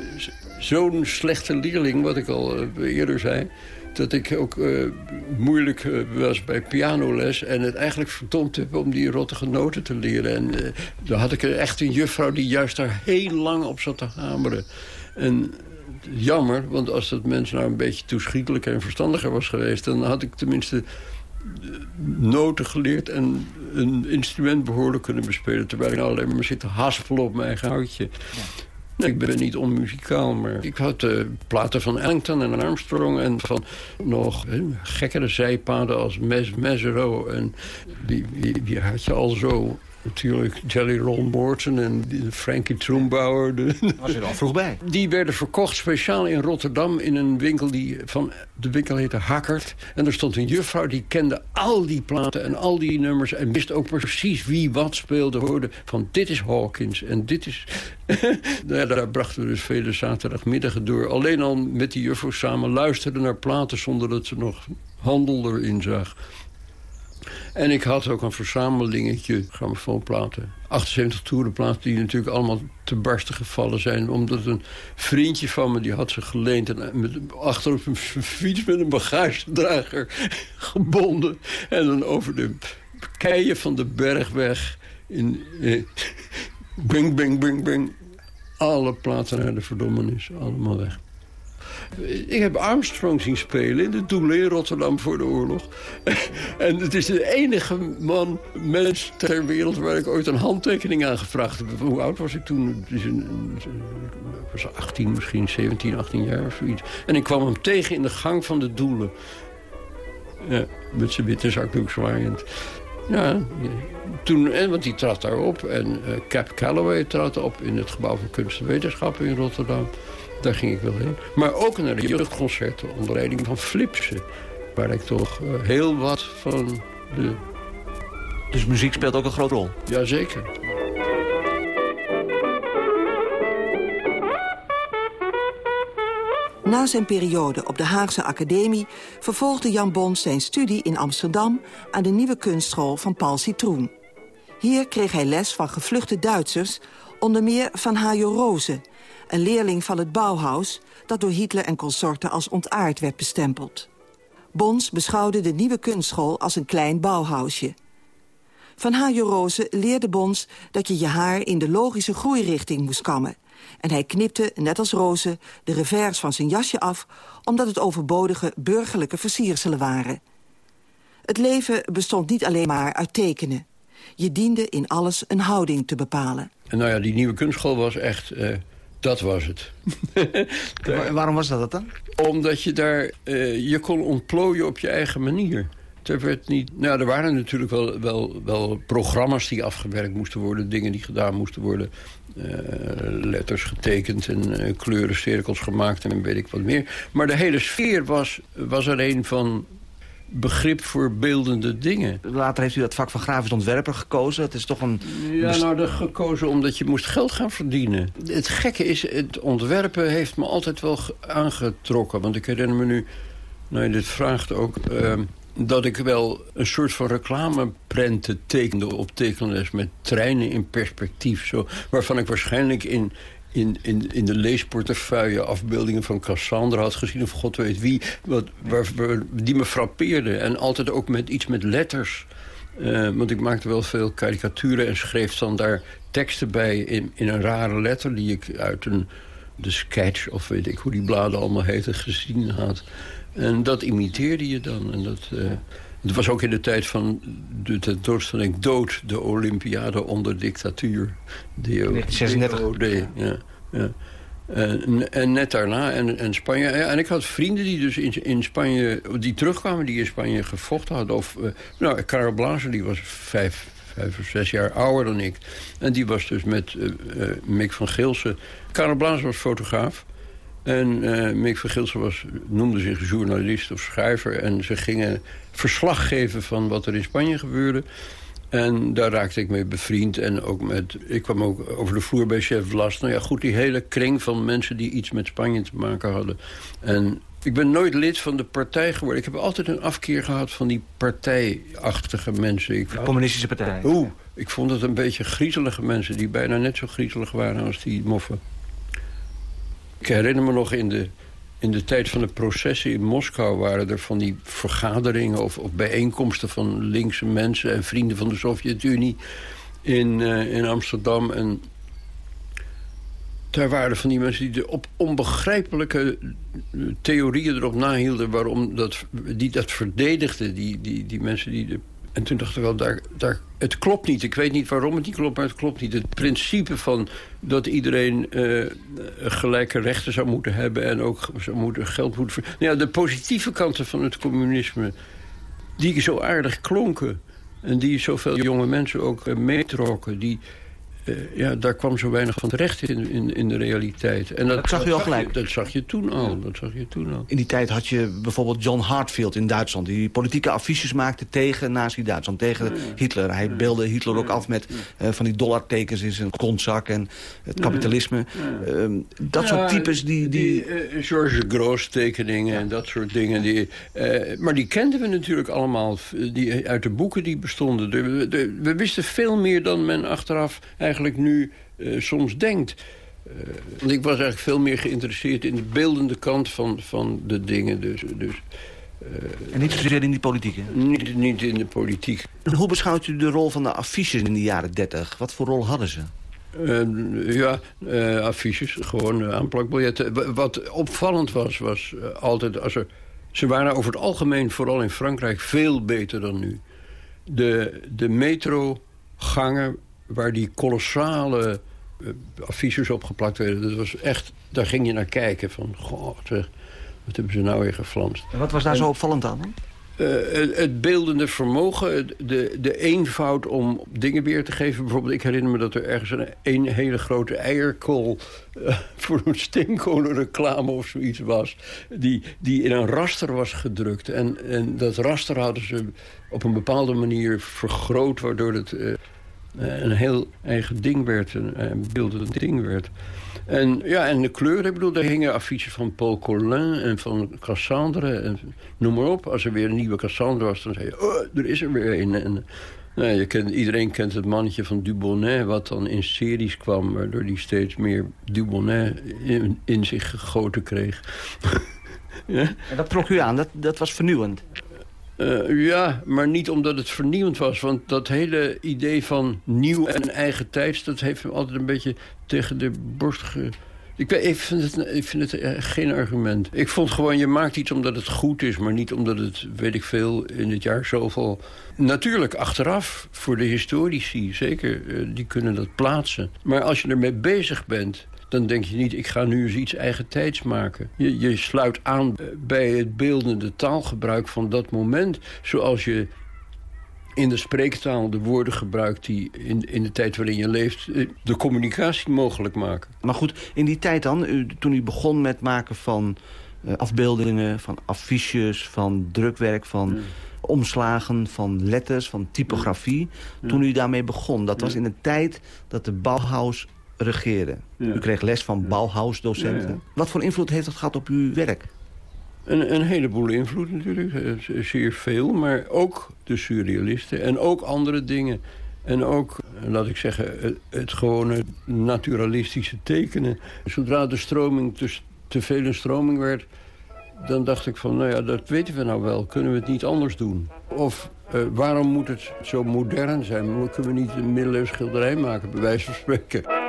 zo'n slechte leerling, wat ik al uh, eerder zei... dat ik ook uh, moeilijk was bij pianoles... en het eigenlijk verdomd heb om die rottige noten te leren. En dan had ik echt een juffrouw die juist daar heel lang op zat te hameren. En jammer, want als dat mens nou een beetje toeschietelijker en verstandiger was geweest... dan had ik tenminste noten geleerd en een instrument behoorlijk kunnen bespelen... terwijl ik nou alleen maar zit te haspelen op mijn eigen houtje. Ja. Ik ben niet onmuzikaal, maar ik had uh, platen van Ellington en Armstrong... en van nog gekkere zijpaden als Mes Mesero. En die, die, die had je al zo natuurlijk Jelly Roll Morton en Frankie Troombauer. De, was er al vroeg bij. Die werden verkocht speciaal in Rotterdam in een winkel die van de winkel heette Hakkert. En er stond een juffrouw die kende al die platen en al die nummers en wist ook precies wie wat speelde. Hoorde van dit is Hawkins en dit is... ja, daar brachten we dus vele zaterdagmiddagen door. Alleen al met die juffrouw samen luisterden naar platen zonder dat ze nog handel erin zag. En ik had ook een verzamelingetje grammofoonplaten. 78 toerenplaten die natuurlijk allemaal te barsten gevallen zijn. Omdat een vriendje van me, die had ze geleend... en met, achter op een fiets met een bagagedrager gebonden. En dan over de keien van de bergweg... in eh, bing, bing, bing, bing... alle platen naar de verdommenis, allemaal weg. Ik heb Armstrong zien spelen in de Doelen in Rotterdam voor de oorlog. en het is de enige man, mens ter wereld... waar ik ooit een handtekening aan gevraagd heb. Hoe oud was ik toen? Ik was 18, misschien 17, 18 jaar of zoiets. En ik kwam hem tegen in de gang van de Doelen. Ja, met zijn witte zakdoek zwaaiend. Ja, toen, want die trad daar op. En uh, Cap Calloway trad op in het Gebouw van Kunst en Wetenschappen in Rotterdam. Daar ging ik wel heen. Maar ook naar de jeugdconcerten onder leiding van Flipsen. Waar ik toch eh, heel wat van de... Dus muziek speelt ook een grote rol? Jazeker. Na zijn periode op de Haagse Academie vervolgde Jan Bons zijn studie in Amsterdam aan de nieuwe kunstschool van Paul Citroen. Hier kreeg hij les van gevluchte Duitsers, onder meer van Hajo Rozen een leerling van het Bauhaus dat door Hitler en consorten als ontaard werd bestempeld. Bons beschouwde de nieuwe kunstschool als een klein bouwhuisje. Van Hajo Rose leerde Bons dat je je haar in de logische groeirichting moest kammen. En hij knipte, net als Roze, de revers van zijn jasje af... omdat het overbodige burgerlijke versierselen waren. Het leven bestond niet alleen maar uit tekenen. Je diende in alles een houding te bepalen. En nou ja, die nieuwe kunstschool was echt... Uh, dat was het. Waarom was dat dan? Omdat je daar... Uh, je kon ontplooien op je eigen manier. Er, werd niet, nou, er waren natuurlijk wel, wel, wel programma's die afgewerkt moesten worden. Dingen die gedaan moesten worden. Uh, letters getekend en uh, kleuren, cirkels gemaakt en weet ik wat meer. Maar de hele sfeer was, was er een van begrip voor beeldende dingen. Later heeft u dat vak van grafisch ontwerper gekozen. Het is toch een... Ja, nou, dat gekozen omdat je moest geld gaan verdienen. Het gekke is, het ontwerpen heeft me altijd wel aangetrokken. Want ik herinner me nu, nou je dit vraagt ook... Uh, dat ik wel een soort van reclameprenten tekende op tekenles... met treinen in perspectief, zo, waarvan ik waarschijnlijk in, in, in, in de leesportefeuille afbeeldingen van Cassandra had gezien... of god weet wie, wat, waar, die me frappeerde. En altijd ook met iets met letters. Uh, want ik maakte wel veel karikaturen en schreef dan daar teksten bij... in, in een rare letter die ik uit een, de sketch, of weet ik hoe die bladen allemaal heten, gezien had... En dat imiteerde je dan. En dat, uh, het was ook in de tijd van de tentoonstelling Dood, de Olympiade onder dictatuur. 1936. ja, ja. En, en, net daarna, en, en Spanje... En ik had vrienden die dus in, in Spanje... die terugkwamen, die in Spanje gevochten hadden. Of, uh, nou, Karel Blazer, die was vijf, vijf of zes jaar ouder dan ik. En die was dus met uh, uh, Mick van Geelsen... Karel Blazer was fotograaf. En uh, Mick van Gilsen was, noemde zich journalist of schrijver... en ze gingen verslag geven van wat er in Spanje gebeurde. En daar raakte ik mee bevriend. En ook met, ik kwam ook over de vloer bij chef Vlas. Nou ja, goed, die hele kring van mensen die iets met Spanje te maken hadden. En ik ben nooit lid van de partij geworden. Ik heb altijd een afkeer gehad van die partijachtige mensen. Ik, de communistische partij? Oeh, ik vond het een beetje griezelige mensen... die bijna net zo griezelig waren als die moffen. Ik herinner me nog in de, in de tijd van de processen in Moskou... waren er van die vergaderingen of, bijeenkomsten van linkse mensen... en vrienden van de Sovjet-Unie in, uh, in Amsterdam. En daar waren van die mensen die op onbegrijpelijke theorieën erop nahielden... waarom dat, die dat verdedigden, die, die, die mensen die de en toen dacht ik wel, daar, daar, het klopt niet. Ik weet niet waarom het niet klopt, maar het klopt niet. Het principe van dat iedereen uh, gelijke rechten zou moeten hebben... en ook zou moeten geld moeten... Nou ja, de positieve kanten van het communisme... die zo aardig klonken... en die zoveel jonge mensen ook uh, meetrokken... die uh, ja, daar kwam zo weinig van terecht in, in, in de realiteit. En dat, dat zag je al gelijk? Je, dat zag je toen al. Dat zag je toen al. In die tijd had je bijvoorbeeld John Hartfield in Duitsland... die politieke affiches maakte tegen nazi-Duitsland, tegen Hitler. Hij beelde Hitler ook af met uh, van die dollartekens in zijn kontzak... en het kapitalisme. Uh, dat soort types die... die... die uh, George Gross tekeningen en dat soort dingen. Die, maar die kenden we natuurlijk allemaal die, uit de boeken die bestonden. De, de, we wisten veel meer dan men achteraf eigenlijk eigenlijk nu uh, soms denkt. Uh, want ik was eigenlijk veel meer geïnteresseerd in de beeldende kant van, van de dingen. Dus, dus, uh, en niet zozeer in die politiek, Niet, niet in de politiek. En hoe beschouwt u de rol van de affiches in de jaren 30? Wat voor rol hadden ze? Uh, ja, uh, affiches, gewoon aanplakbiljetten. Wat opvallend was, was altijd... Als er, ze waren over het algemeen, vooral in Frankrijk, veel beter dan nu. De, de metrogangen waar die kolossale uh, affiches opgeplakt werden. Dat was echt, daar ging je naar kijken van, god, wat hebben ze nou weer geflanst. En wat was daar zo opvallend aan? Uh, het, het, beeldende vermogen, de, de eenvoud om dingen weer te geven. Bijvoorbeeld, ik herinner me dat er ergens een, een hele grote eierkool... Uh, voor een steenkolenreclame of zoiets was... Die, die in een raster was gedrukt. En, en dat raster hadden ze op een bepaalde manier vergroot... waardoor het... Uh, een heel eigen ding werd, een, een beeldend ding werd. En, ja, en de kleuren, ik bedoel, daar hingen affiches van Paul Collin en van Cassandre. En, noem maar op. Als er weer een nieuwe Cassandre was, dan zei je, oh, er is er weer een. En, nou, je kent, iedereen kent het mannetje van Dubonnet... wat dan in series kwam, waardoor hij steeds meer Dubonnet in, in zich gegoten kreeg. ja? En dat trok u aan, dat, dat was vernieuwend? Uh, ja, maar niet omdat het vernieuwend was. Want dat hele idee van nieuw en eigen tijds... dat heeft hem altijd een beetje tegen de borst ge... Ik, ik, vind het, ik vind het eh, geen argument. Ik vond gewoon, je maakt iets omdat het goed is... maar niet omdat het, weet ik veel, in het jaar zoveel... Natuurlijk, achteraf, voor de historici, zeker, eh, die kunnen dat plaatsen. Maar als je ermee bezig bent dan denk je niet, ik ga nu eens iets eigen tijds maken. Je, je sluit aan bij het beeldende taalgebruik van dat moment. Zoals je in de spreektaal de woorden gebruikt die in, in de tijd waarin je leeft... Eh, de communicatie mogelijk maken. Maar goed, in die tijd dan, u, toen u begon met maken van uh, afbeeldingen... van affiches, van drukwerk, van... omslagen van letters, van typografie. Toen u daarmee begon, dat was in een tijd dat de Bauhaus regeerde. U kreeg les van Bauhaus-docenten. Wat voor invloed heeft dat gehad op uw werk? Een, een heleboel invloed natuurlijk, eh, zeer veel. Maar ook de surrealisten en ook andere dingen. En ook, eh, laat ik zeggen, het, het gewone naturalistische tekenen. Zodra de stroming te, te veel een stroming werd... dan dacht ik van, nou ja, dat weten we nou wel. Kunnen we het niet anders doen? Of uh, waarom moet het zo modern zijn? Kunnen we niet een middeleeuws schilderij maken, bij wijze van spreken?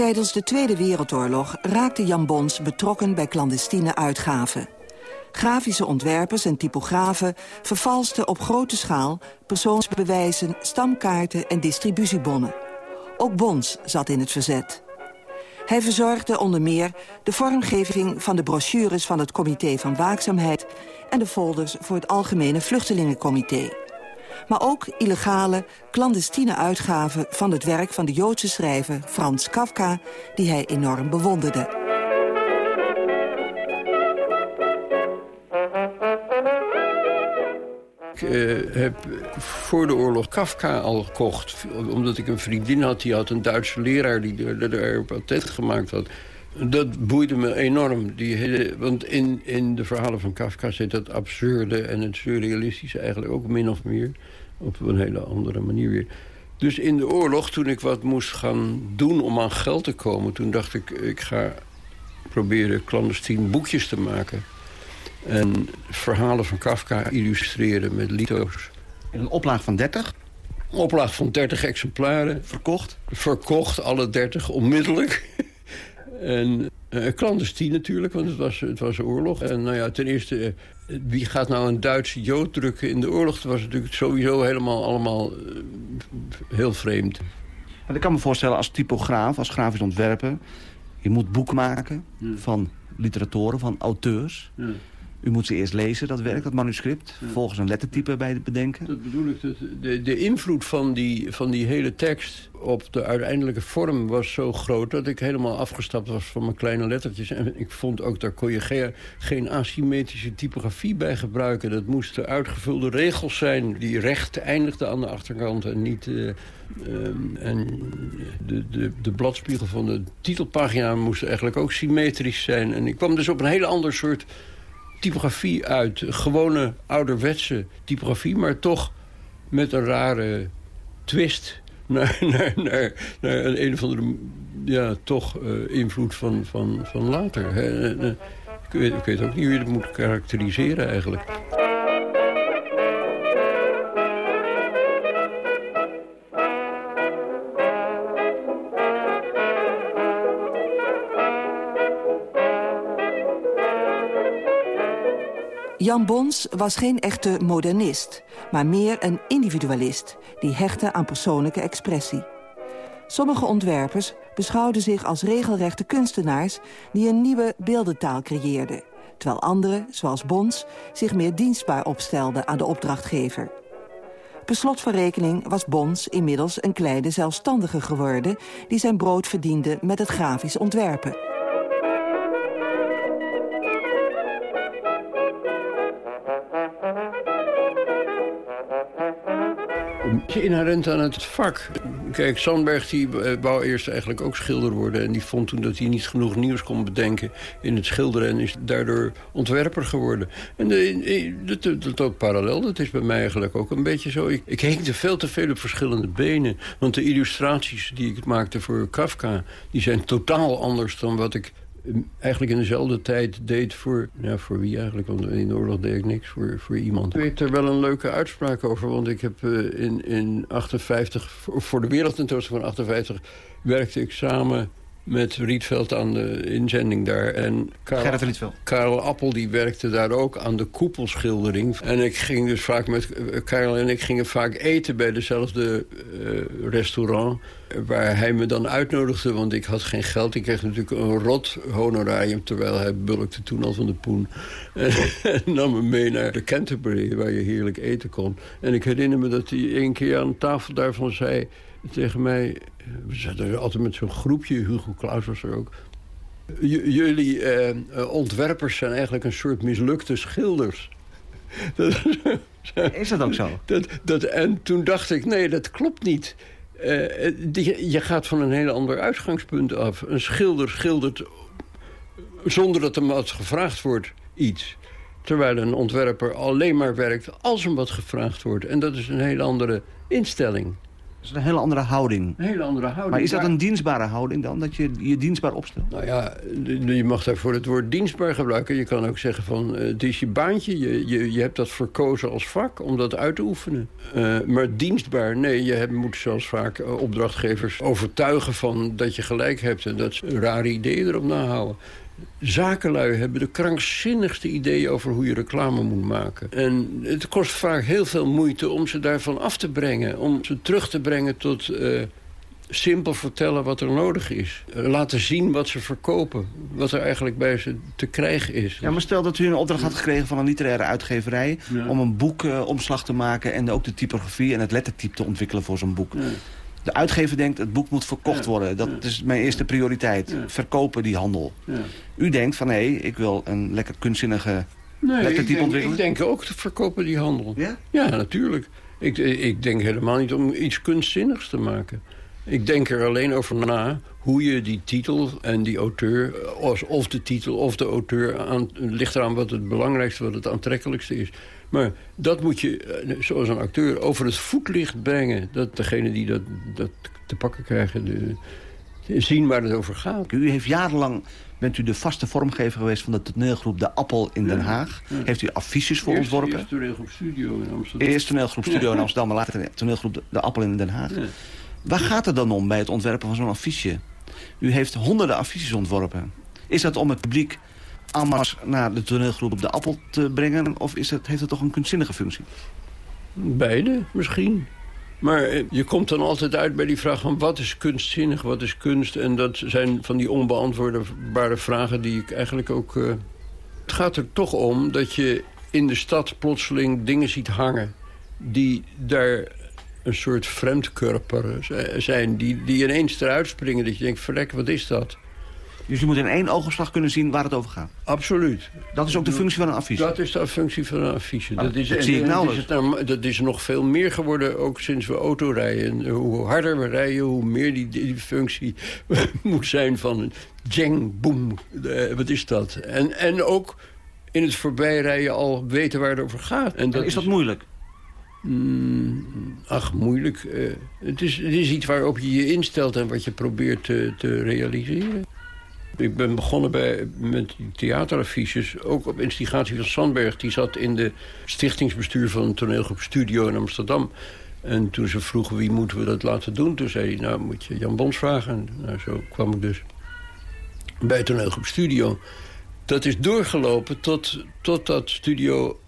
Tijdens de Tweede Wereldoorlog raakte Jan Bons betrokken bij clandestine uitgaven. Grafische ontwerpers en typografen vervalsten op grote schaal... persoonsbewijzen, stamkaarten en distributiebonnen. Ook Bons zat in het verzet. Hij verzorgde onder meer de vormgeving van de brochures... van het Comité van Waakzaamheid... en de folders voor het Algemene Vluchtelingencomité maar ook illegale, clandestine uitgaven van het werk van de Joodse schrijver Frans Kafka, die hij enorm bewonderde. Ik uh, heb voor de oorlog Kafka al gekocht. Omdat ik een vriendin had, die had een Duitse leraar... die er patent gemaakt had. Dat boeide me enorm. Die hele, want in, in de verhalen van Kafka zit dat absurde en het surrealistische eigenlijk ook min of meer. Op een hele andere manier weer. Dus in de oorlog, toen ik wat moest gaan doen om aan geld te komen... toen dacht ik, ik ga proberen clandestien boekjes te maken. En verhalen van Kafka illustreren met lito's. In een oplaag van 30? Oplaag van 30 exemplaren. Verkocht? Verkocht, alle 30, onmiddellijk. en uh, clandestien natuurlijk, want het was, het was oorlog. En nou ja, ten eerste, uh, wie gaat nou een Duitse Jood drukken in de oorlog? Dat was natuurlijk sowieso helemaal allemaal uh, heel vreemd. En ik kan me voorstellen als typograaf, als grafisch ontwerper... je moet boeken maken ja. van literatoren, van auteurs... Ja. U moet ze eerst lezen, dat werk, dat manuscript. Volgens een lettertype bij het bedenken. Dat bedoel ik. Dat de, de invloed van die, van die hele tekst op de uiteindelijke vorm was zo groot... dat ik helemaal afgestapt was van mijn kleine lettertjes. En ik vond ook, daar kon je geen, geen asymmetrische typografie bij gebruiken. Dat moesten uitgevulde regels zijn die recht eindigden aan de achterkant... en niet... Uh, um, en de, de, de bladspiegel van de titelpagina moest eigenlijk ook symmetrisch zijn. En ik kwam dus op een hele ander soort typografie uit. Gewone ouderwetse typografie, maar toch met een rare twist... naar, een, een of andere ja, toch uh, invloed van, van, van later. Uh, uh, ik, weet, ik weet ook niet hoe je dat moet karakteriseren eigenlijk. Jan Bons was geen echte modernist, maar meer een individualist... die hechtte aan persoonlijke expressie. Sommige ontwerpers beschouwden zich als regelrechte kunstenaars... die een nieuwe beeldentaal creëerden... terwijl anderen, zoals Bons, zich meer dienstbaar opstelden aan de opdrachtgever. Per slot van rekening was Bons inmiddels een kleine zelfstandige geworden... die zijn brood verdiende met het grafisch ontwerpen. Inherent aan het vak. Kijk, Sandberg die eh, wou eerst eigenlijk ook schilder worden... en die vond toen dat hij niet genoeg nieuws kon bedenken in het schilderen... en is daardoor ontwerper geworden. En dat, dat, dat ook parallel, dat is bij mij eigenlijk ook een beetje zo. Ik, ik hinkte veel te veel op verschillende benen. Want de illustraties die ik maakte voor Kafka... die zijn totaal anders dan wat ik eigenlijk in dezelfde tijd deed voor... Ja, voor wie eigenlijk? Want in de oorlog deed ik niks voor, voor iemand. Ik weet er wel een leuke uitspraak over. Want ik heb uh, in, in 58... Voor de wereldtentoonstelling van 58 werkte ik samen met Rietveld aan de inzending daar. En Karel, Rietveld. Karel Appel die werkte daar ook aan de koepelschildering. En ik ging dus vaak met eh, Karel en ik gingen vaak eten bij dezelfde uh, restaurant waar hij me dan uitnodigde, want ik had geen geld. Ik kreeg natuurlijk een rot honorarium, terwijl hij bulkte toen al van de poen. En, nam me mee naar de Canterbury, waar je heerlijk eten kon. En ik herinner me dat hij een keer aan tafel daarvan zei tegen mij... We zaten altijd met zo'n groepje, Hugo Claus was er ook... jullie eh, ontwerpers zijn eigenlijk een soort mislukte schilders. Is dat ook zo? Dat, dat, en toen dacht ik, nee, dat klopt niet. Uh, die, je gaat van een heel ander uitgangspunt af. Een schilder schildert zonder dat hem wat gevraagd wordt iets. Terwijl een ontwerper alleen maar werkt als hem wat gevraagd wordt. En dat is een hele andere instelling. Dat is een hele andere houding. Een hele andere houding. Maar is dat een dienstbare houding dan? Dat je je dienstbaar opstelt? Nou ja, je mag daarvoor het woord dienstbaar gebruiken. Je kan ook zeggen van, uh, het is je baantje. Je, je, je hebt dat verkozen als vak om dat uit te oefenen. Uh, maar dienstbaar, nee. Je hebt, moet zelfs vaak uh, opdrachtgevers overtuigen van dat je gelijk hebt. En dat ze rare ideeën erop nahouden zakenlui hebben de krankzinnigste ideeën over hoe je reclame moet maken. En het kost vaak heel veel moeite om ze daarvan af te brengen. Om ze terug te brengen tot uh, simpel vertellen wat er nodig is. Uh, laten zien wat ze verkopen. Wat er eigenlijk bij ze te krijgen is. Ja, maar stel dat u een opdracht had gekregen van een literaire uitgeverij... Ja. om een boekomslag uh, te maken en ook de typografie en het lettertype te ontwikkelen voor zo'n boek. Ja. De uitgever denkt, het boek moet verkocht worden. Dat is mijn eerste prioriteit. Verkopen die handel. U denkt van, hé, ik wil een lekker kunstzinnige nee, lettertype ik ontwikkelen. Ik denk ook te verkopen die handel. Ja? Ja, natuurlijk. Ik, ik denk helemaal niet om iets kunstzinnigs te maken. Ik denk er alleen over na hoe je die titel en die auteur... of de titel of de auteur... Aan, ligt eraan wat het belangrijkste, wat het aantrekkelijkste is. Maar dat moet je, zoals een acteur, over het voetlicht brengen. Dat degene die dat, dat te pakken krijgen, de, zien waar het over gaat. U heeft jarenlang bent u de vaste vormgever geweest van de toneelgroep De Appel in Den ja. Haag. Ja. Heeft u affiches voor eerst, ontworpen? Eerst toneelgroep Studio in Amsterdam. Eerst toneelgroep Studio ja. in Amsterdam, maar later toneelgroep De Appel in Den Haag. Waar gaat het dan om bij het ontwerpen van zo'n affiche? U heeft honderden affiches ontworpen. Is dat om het publiek aanmas naar de toneelgroep op de appel te brengen? Of is het, heeft het toch een kunstzinnige functie? Beide, misschien. Maar je komt dan altijd uit bij die vraag van wat is kunstzinnig, wat is kunst? En dat zijn van die onbeantwoordbare vragen die ik eigenlijk ook... Uh... Het gaat er toch om dat je in de stad plotseling dingen ziet hangen... die daar een soort vreemdkörper zijn, die, die ineens eruit springen. Dat je denkt, verrek, wat is dat? Dus je moet in één oogopslag kunnen zien waar het over gaat? Absoluut. Dat is ook de functie van een affiche? Dat is de functie van een affiche. Ah, dat is, dat zie ik nou dat is, nou, dat is nog veel meer geworden, ook sinds we autorijden. Hoe harder we rijden, hoe meer die, die functie moet zijn van een jeng, boem. Uh, wat is dat? En, en ook in het voorbijrijden al weten waar het over gaat. En, dat en is dat is, moeilijk? Mm, ach, moeilijk. Uh, het, is, het is iets waarop je je instelt en wat je probeert te, te realiseren. Ik ben begonnen bij, met theateraffiches, ook op instigatie van Sandberg. Die zat in de stichtingsbestuur van een toneelgroep Studio in Amsterdam. En toen ze vroegen wie moeten we dat laten doen... toen zei hij, nou moet je Jan Bons vragen. En nou, zo kwam ik dus bij toneelgroep Studio. Dat is doorgelopen tot, tot dat Studio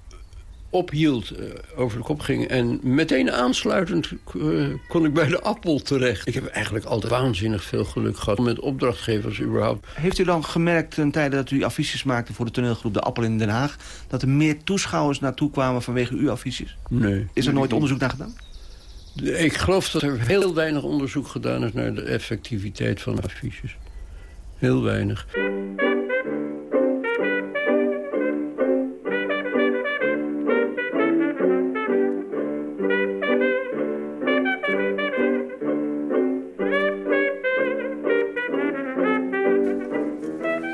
ophield, uh, over de kop ging. En meteen aansluitend uh, kon ik bij de appel terecht. Ik heb eigenlijk altijd waanzinnig veel geluk gehad met opdrachtgevers überhaupt. Heeft u dan gemerkt ten tijde dat u affiches maakte voor de toneelgroep De Appel in Den Haag... dat er meer toeschouwers naartoe kwamen vanwege uw affiches? Nee. Is er nooit onderzoek naar gedaan? Ik geloof dat er heel weinig onderzoek gedaan is... naar de effectiviteit van affiches. Heel weinig.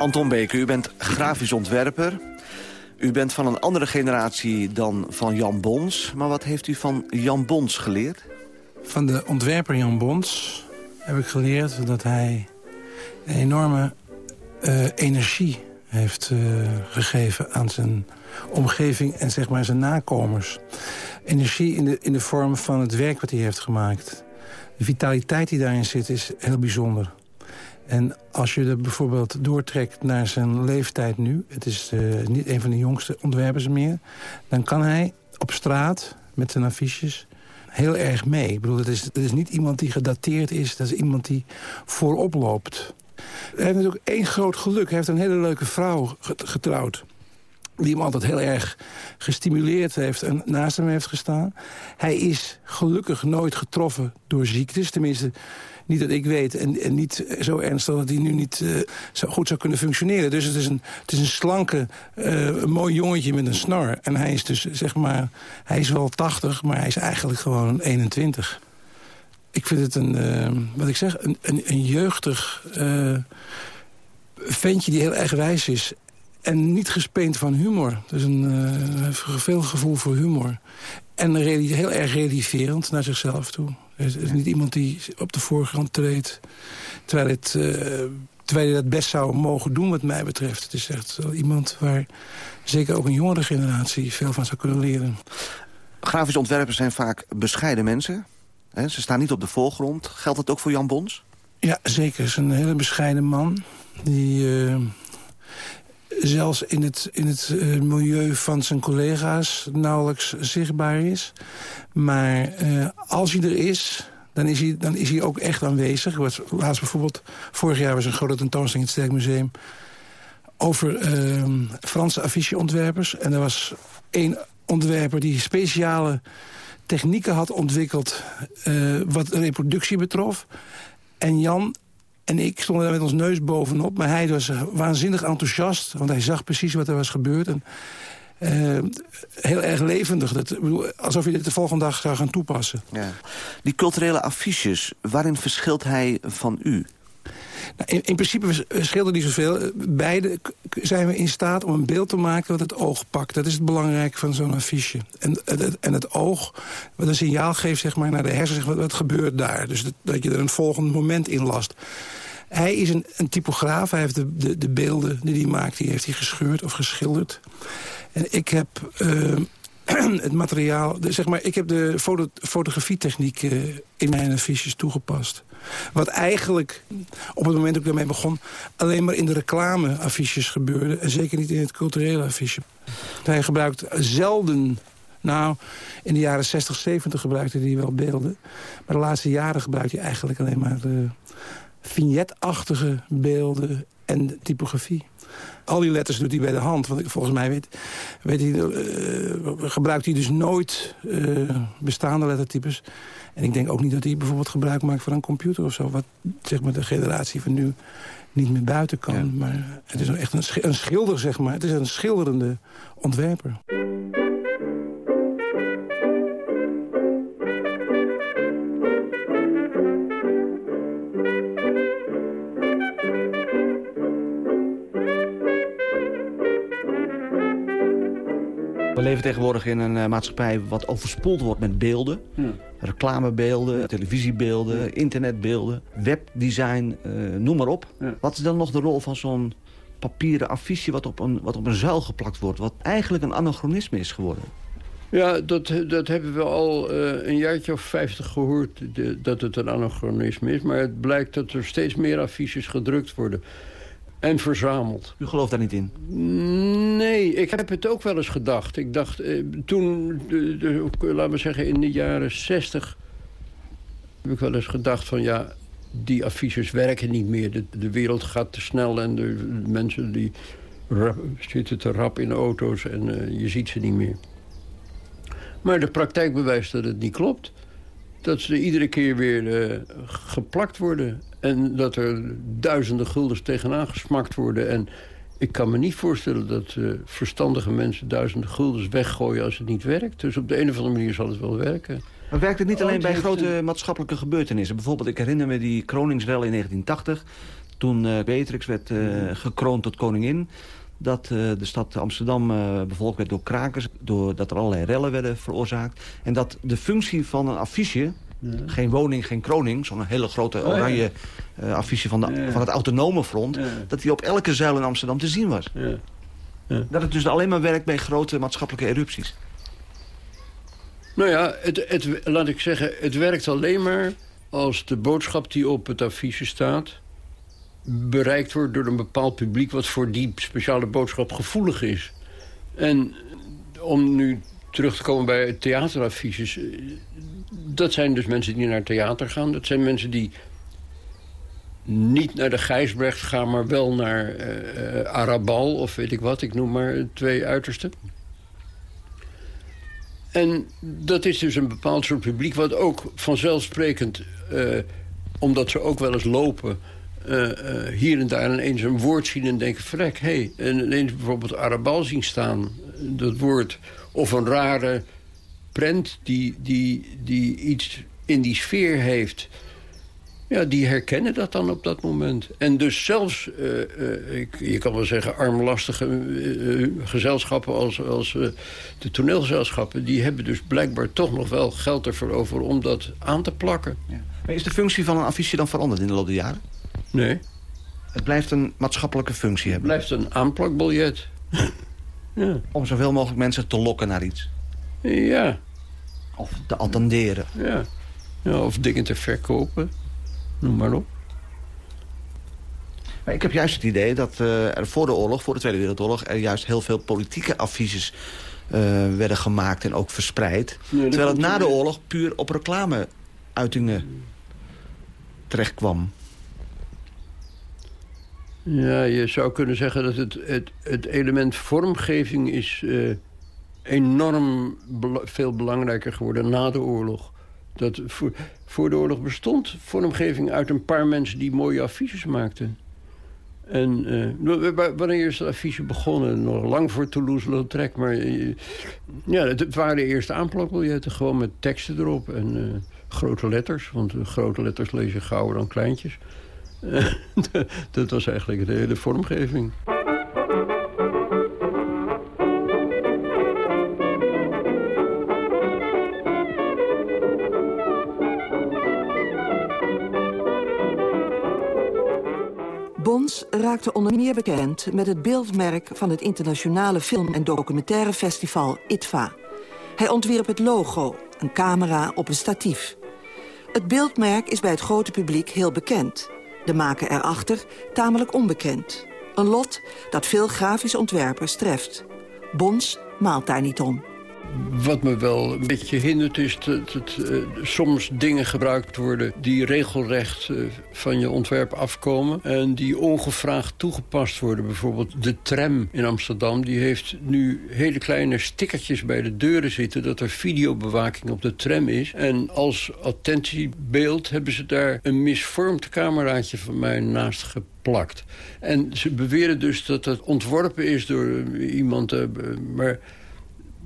Anton Beker, u bent grafisch ontwerper. U bent van een andere generatie dan van Jan Bons. Maar wat heeft u van Jan Bons geleerd? Van de ontwerper Jan Bons heb ik geleerd dat hij een enorme uh, energie heeft uh, gegeven aan zijn omgeving en zeg maar zijn nakomers. Energie in de, in de vorm van het werk wat hij heeft gemaakt. De vitaliteit die daarin zit is heel bijzonder. En als je er bijvoorbeeld doortrekt naar zijn leeftijd nu... het is uh, niet een van de jongste ontwerpers meer... dan kan hij op straat met zijn affiches heel erg mee. Ik bedoel, het is, het is niet iemand die gedateerd is. Dat is iemand die voorop loopt. Hij heeft natuurlijk één groot geluk. Hij heeft een hele leuke vrouw getrouwd die hem altijd heel erg gestimuleerd heeft en naast hem heeft gestaan. Hij is gelukkig nooit getroffen door ziektes. Tenminste, niet dat ik weet. En, en niet zo ernstig dat hij nu niet uh, zo goed zou kunnen functioneren. Dus het is een, het is een slanke, uh, mooi jongetje met een snor. En hij is dus, zeg maar, hij is wel 80, maar hij is eigenlijk gewoon 21. Ik vind het een, uh, wat ik zeg, een, een, een jeugdig ventje die heel erg wijs is. En niet gespeend van humor. Dus een, veel gevoel voor humor. En heel erg relieverend naar zichzelf toe. Het is niet iemand die op de voorgrond treedt. Terwijl, het, uh, terwijl hij dat best zou mogen doen wat mij betreft. Het is echt wel iemand waar zeker ook een jongere generatie veel van zou kunnen leren. Grafische ontwerpers zijn vaak bescheiden mensen. Ze staan niet op de voorgrond. Geldt dat ook voor Jan Bons? Ja, zeker. Hij is een hele bescheiden man. Die, uh, zelfs in het, in het uh, milieu van zijn collega's nauwelijks zichtbaar is. Maar uh, als hij er is, dan is hij, dan is hij ook echt aanwezig. Was, laatst bijvoorbeeld, vorig jaar was een grote tentoonstelling in het Sterkmuseum... over uh, Franse afficheontwerpers. En er was één ontwerper die speciale technieken had ontwikkeld... Uh, wat reproductie betrof. En Jan en ik stond daar met ons neus bovenop. Maar hij was waanzinnig enthousiast. Want hij zag precies wat er was gebeurd. En, uh, heel erg levendig. Dat, alsof je dit de volgende dag zou gaan toepassen. Ja. Die culturele affiches, waarin verschilt hij van u? Nou, in, in, principe verschillen die zoveel. Beide zijn we in staat om een beeld te maken wat het oog pakt. Dat is het belangrijke van zo'n affiche. En, en, het oog, wat een signaal geeft zeg maar, naar de hersenen, wat, wat gebeurt daar. Dus dat, je er een volgend moment in last. Hij is een, een typograaf. Hij heeft de, de, de, beelden die hij maakt, die heeft hij gescheurd of geschilderd. En ik heb uh, het materiaal... zeg maar, ik heb de foto, fotografietechniek in mijn affiches toegepast. Wat eigenlijk, op het moment dat ik daarmee begon... alleen maar in de reclameaffiches gebeurde. En zeker niet in het culturele affiche. Hij gebruikt zelden... Nou, in de jaren 60, 70 gebruikte hij wel beelden. Maar de laatste jaren gebruikt hij eigenlijk alleen maar... Uh, vignetachtige beelden en typografie. Al die letters doet hij bij de hand. Want volgens mij weet, weet hij, uh, gebruikt hij dus nooit uh, bestaande lettertypes. En ik denk ook niet dat hij bijvoorbeeld gebruik maakt van een computer of zo. Wat zeg maar, de generatie van nu niet meer buiten kan. Maar het is echt een, een schilder, zeg maar. Het is een schilderende ontwerper. We leven tegenwoordig in een uh, maatschappij wat overspoeld wordt met beelden. Ja. Reclamebeelden, televisiebeelden, internetbeelden, webdesign, uh, noem maar op. Ja. Wat is dan nog de rol van zo'n papieren affiche wat op, een, wat op een zuil geplakt wordt... wat eigenlijk een anachronisme is geworden? Ja, dat, dat hebben we al uh, een jaartje of vijftig gehoord... De, dat het een anachronisme is. Maar het blijkt dat er steeds meer affiches gedrukt worden en verzameld. U gelooft daar niet in? Nee, ik heb het ook wel eens gedacht. Ik dacht, eh, toen, de, de, laten we zeggen, in de jaren zestig... heb ik wel eens gedacht van, ja, die affiches werken niet meer. De, de wereld gaat te snel en de, mensen die zitten te rap in auto's... en uh, je ziet ze niet meer. Maar de praktijk bewijst dat het niet klopt. dat ze iedere keer weer uh, geplakt worden. En dat er duizenden guldens tegenaan gesmakt worden. En ik kan me niet voorstellen dat uh, verstandige mensen duizenden guldens weggooien als het niet werkt. Dus op de een of andere manier zal het wel werken. Maar werkt het niet alleen bij grote maatschappelijke gebeurtenissen? Bijvoorbeeld, ik herinner me die Kroningsrel in 1980... toen uh, Beatrix werd gekroond tot koningin dat de stad Amsterdam bevolkt werd door krakers... doordat er allerlei rellen werden veroorzaakt. En dat de functie van een affiche geen woning, geen kroning. Zo'n hele grote oh, oranje uh, affiche van, de, van het autonome front. Dat die op elke zuil in Amsterdam te zien was. Dat het dus alleen maar werkt bij grote maatschappelijke erupties. Nou ja, het, het, laat ik zeggen, het werkt alleen maar als de boodschap die op het affiche staat... bereikt wordt door een bepaald publiek... wat voor die speciale boodschap gevoelig is. En om nu terug te komen bij theateraffiches dat zijn dus mensen die naar theater gaan. Dat zijn mensen die niet naar de Gijsbrecht gaan... maar wel naar uh, Arabal of weet ik wat. Ik noem maar twee uitersten. En dat is dus een bepaald soort publiek... wat ook vanzelfsprekend, uh, omdat ze ook wel eens lopen... Hier en daar ineens een woord zien en denken... vrek, hé, hey, en ineens bijvoorbeeld Arabal zien staan, dat woord... of een rare prent die, die, die iets in die sfeer heeft... Ja, die herkennen dat dan op dat moment. En dus zelfs, uh, uh, ik, je kan wel zeggen, armlastige uh, gezelschappen als, als de toneelgezelschappen... die hebben dus blijkbaar toch nog wel geld ervoor over om dat aan te plakken. Ja. Maar is de functie van een affiche dan veranderd in de loop der jaren? Nee. Het blijft een maatschappelijke functie hebben? Het blijft een aanplakbiljet. ja. Om zoveel mogelijk mensen te lokken naar iets? Ja, of te attenderen. Ja. ja, of dingen te verkopen. Noem maar op. Maar ik heb juist het idee dat uh, er voor de oorlog, voor de Tweede Wereldoorlog... er juist heel veel politieke affiches uh, werden gemaakt en ook verspreid. terwijl het na de oorlog puur op reclameuitingen terecht kwam. Ja, je zou kunnen zeggen dat het, het, het element vormgeving is... Uh, enorm veel belangrijker geworden na de oorlog. Dat voor, voor de oorlog bestond vormgeving uit een paar mensen die mooie affiches maakten. En uh, wanneer is de affiche begonnen? Nog lang voor Toulouse-Lautrec. Maar uh, ja, het waren de eerste aanplakbiljetten. Gewoon met teksten erop en uh, grote letters. Want grote letters lees je gauwer dan kleintjes. dat was eigenlijk de hele vormgeving. Raakte onder meer bekend met het beeldmerk van het internationale film- en documentairefestival ITVA. Hij ontwierp het logo, een camera op een statief. Het beeldmerk is bij het grote publiek heel bekend. De maker erachter tamelijk onbekend. Een lot dat veel grafische ontwerpers treft. Bons maalt daar niet om. Wat me wel een beetje hindert is dat, uh, soms dingen gebruikt worden... die regelrecht uh, van je ontwerp afkomen... en die ongevraagd toegepast worden. Bijvoorbeeld de tram in Amsterdam... die heeft nu hele kleine stickertjes bij de deuren zitten... dat er videobewaking op de tram is. En als attentiebeeld hebben ze daar een misvormd cameraatje van mij naast geplakt. En ze beweren dus dat het ontworpen is door iemand... Uh, maar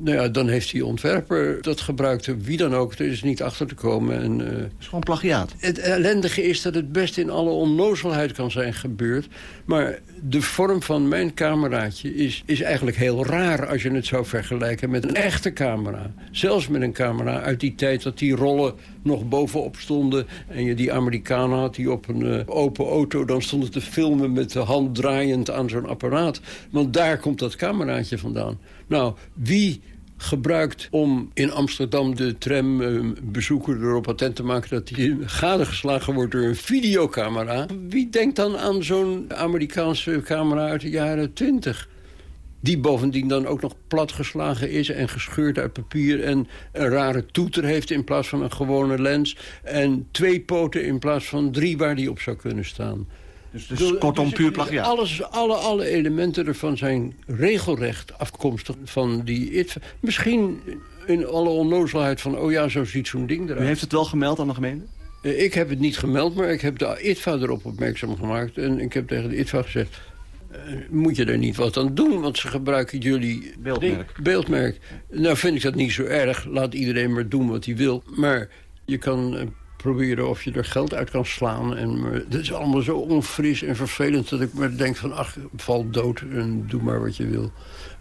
nou ja, dan heeft die ontwerper dat gebruikt. Wie dan ook, er is niet achter te komen. En, uh, het is gewoon plagiaat. Het ellendige is dat het best in alle onnozelheid kan zijn gebeurd. Maar de vorm van mijn cameraatje is, is eigenlijk heel raar... als je het zou vergelijken met een echte camera. Zelfs met een camera uit die tijd dat die rollen nog bovenop stonden... en je die Amerikanen had die op een uh, open auto... dan stonden te filmen met de hand draaiend aan zo'n apparaat. Want daar komt dat cameraatje vandaan. Nou, wie gebruikt om in Amsterdam de trambezoeker uh, erop attent te maken... dat hij gadegeslagen wordt door een videocamera. Wie denkt dan aan zo'n Amerikaanse camera uit de jaren 20? Die bovendien dan ook nog platgeslagen is en gescheurd uit papier... en een rare toeter heeft in plaats van een gewone lens... en twee poten in plaats van drie waar die op zou kunnen staan. Dus, dus kortom dus puur plagiaat. Alles, alle, alle elementen ervan zijn regelrecht afkomstig van die... Misschien in alle onnozelheid van... oh ja, zo ziet zo'n ding eruit. U heeft het wel gemeld aan de gemeente? Eh, Ik heb het niet gemeld, maar ik heb de ITVA erop opmerkzaam gemaakt. En ik heb tegen de ITVA gezegd... eh, moet je er niet wat aan doen, want ze gebruiken jullie Beeldmerk. beeldmerk. Nou vind ik dat niet zo erg. Laat iedereen maar doen wat hij wil. Maar je kan eh, proberen of je er geld uit kan slaan. En dat is allemaal zo onfris en vervelend... dat ik maar denk van, ach, val dood en doe maar wat je wil.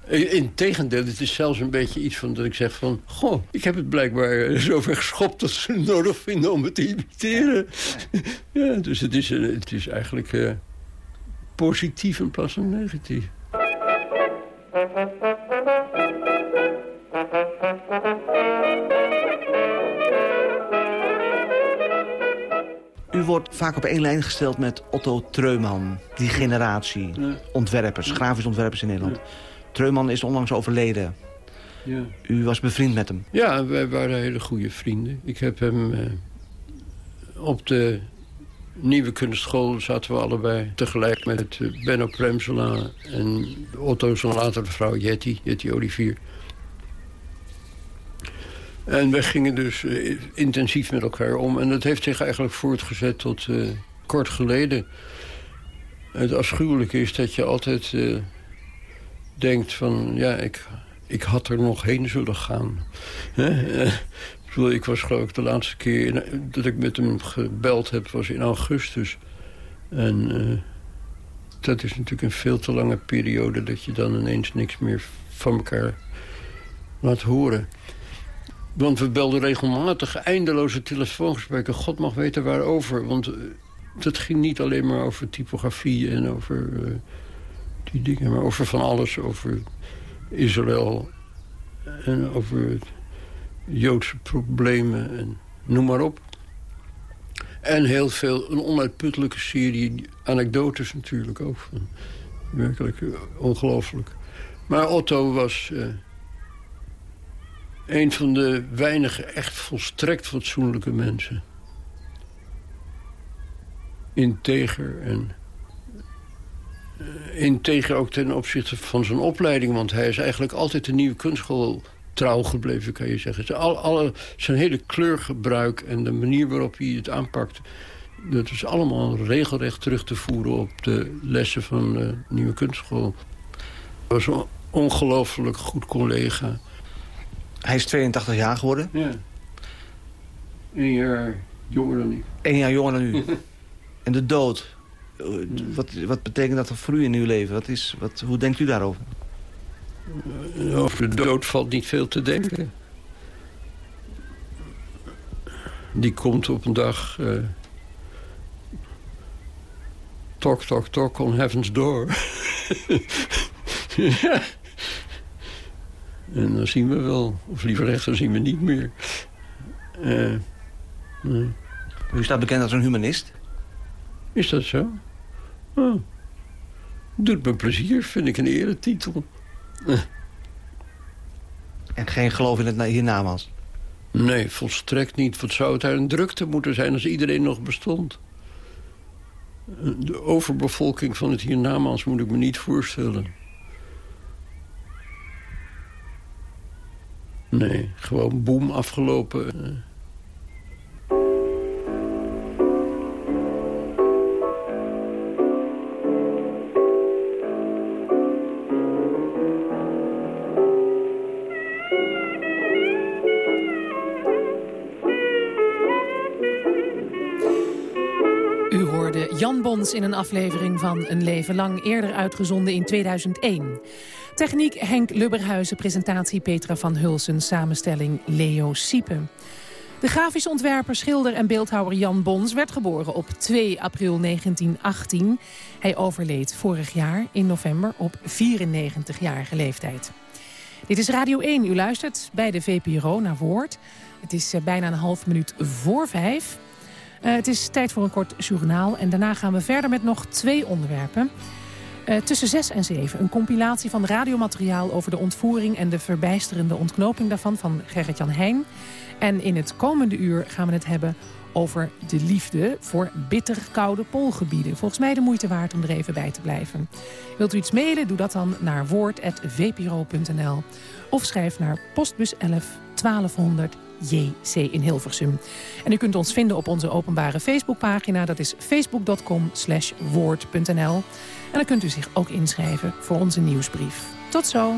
Integendeel, het is zelfs een beetje iets van dat ik zeg van... Goh, ik heb het blijkbaar eh, zover geschopt dat ze het nodig vinden om het te imiteren. Ja, dus het is, eh, het is eigenlijk eh, positief in plaats van negatief. U wordt vaak op één lijn gesteld met Otto Treuman. Die generatie ontwerpers, grafisch ontwerpers in Nederland. Treuman is onlangs overleden. Ja. U was bevriend met hem. Ja, wij waren hele goede vrienden. Ik heb hem eh, op de nieuwe kunstschool zaten we allebei tegelijk met eh, Benno Premsela en Otto zijn latere vrouw Jetty, Jetty Olivier. En we gingen dus eh, intensief met elkaar om. En dat heeft zich eigenlijk voortgezet tot eh, kort geleden. Het afschuwelijke is dat je altijd eh, denkt van... ja, ik, ik had er nog heen zullen gaan. Ik was geloof ik de laatste keer dat ik met hem gebeld heb... was in augustus. En dat is natuurlijk een veel te lange periode... dat je dan ineens niks meer van elkaar laat horen. Want we belden regelmatig eindeloze telefoongesprekken. God mag weten waarover. Want eh, dat ging niet alleen maar over typografie en over eh, die dingen... maar over van alles. Over Israël en over Joodse problemen en noem maar op. En heel veel, een onuitputtelijke serie anekdotes natuurlijk ook. Werkelijk ongelooflijk. Maar Otto was eh, een van de weinige echt volstrekt fatsoenlijke mensen. Integer en eh, integer ook ten opzichte van zijn opleiding. Want hij is eigenlijk altijd de nieuwe kunstschool trouw gebleven, kan je zeggen. Al, zijn hele kleurgebruik en de manier waarop hij het aanpakt... dat is allemaal regelrecht terug te voeren op de lessen van de nieuwe kunstschool. Hij was een ongelooflijk goed collega. Hij is 82 jaar geworden. Ja. Een jaar jonger dan ik. Eén jaar jonger dan u. en de dood. Eh, Wat, wat betekent dat voor u in uw leven? Wat is, wat, hoe denkt u daarover? Over de dood valt niet veel te denken. Die komt op een dag... eh tok, tok, tok on heaven's door. ja. En dan zien we wel. Of liever echt, dan zien we niet meer. Eh, nee. U staat bekend als een humanist. Is dat zo? Oh. Doet me plezier, vind ik een eretitel. En geen geloof in het hiernamaals. Nee, volstrekt niet. Wat zou het daar een drukte moeten zijn als iedereen nog bestond? De overbevolking van het hiernamaals moet ik me niet voorstellen. Nee, gewoon boem afgelopen. U hoorde Jan Bons in een aflevering van Een Leven Lang, eerder uitgezonden in 2001. Techniek Henk Lubberhuizen, presentatie Petra van Hulsen, samenstelling Leo Siepen. De grafisch ontwerper, schilder en beeldhouwer Jan Bons werd geboren op 2 april 1918. Hij overleed vorig jaar in november op 94-jarige leeftijd. Dit is Radio 1. U luistert bij de VPRO naar Woord. Het is eh, bijna een half minuut voor vijf. Eh, het is tijd voor een kort journaal. En daarna gaan we verder met nog twee onderwerpen. Eh, tussen 6 en 7 een compilatie van radiomateriaal... over de ontvoering en de verbijsterende ontknoping daarvan van Gerrit-Jan Heijn. En in het komende uur gaan we het hebben over de liefde voor bitter koude poolgebieden. Volgens mij de moeite waard om er even bij te blijven. Wilt u iets mailen, doe dat dan naar woord.vpro.nl of schrijf naar postbus 11 1200 JC in Hilversum. En u kunt ons vinden op onze openbare Facebookpagina. Dat is facebook.com woord.nl. En dan kunt u zich ook inschrijven voor onze nieuwsbrief. Tot zo!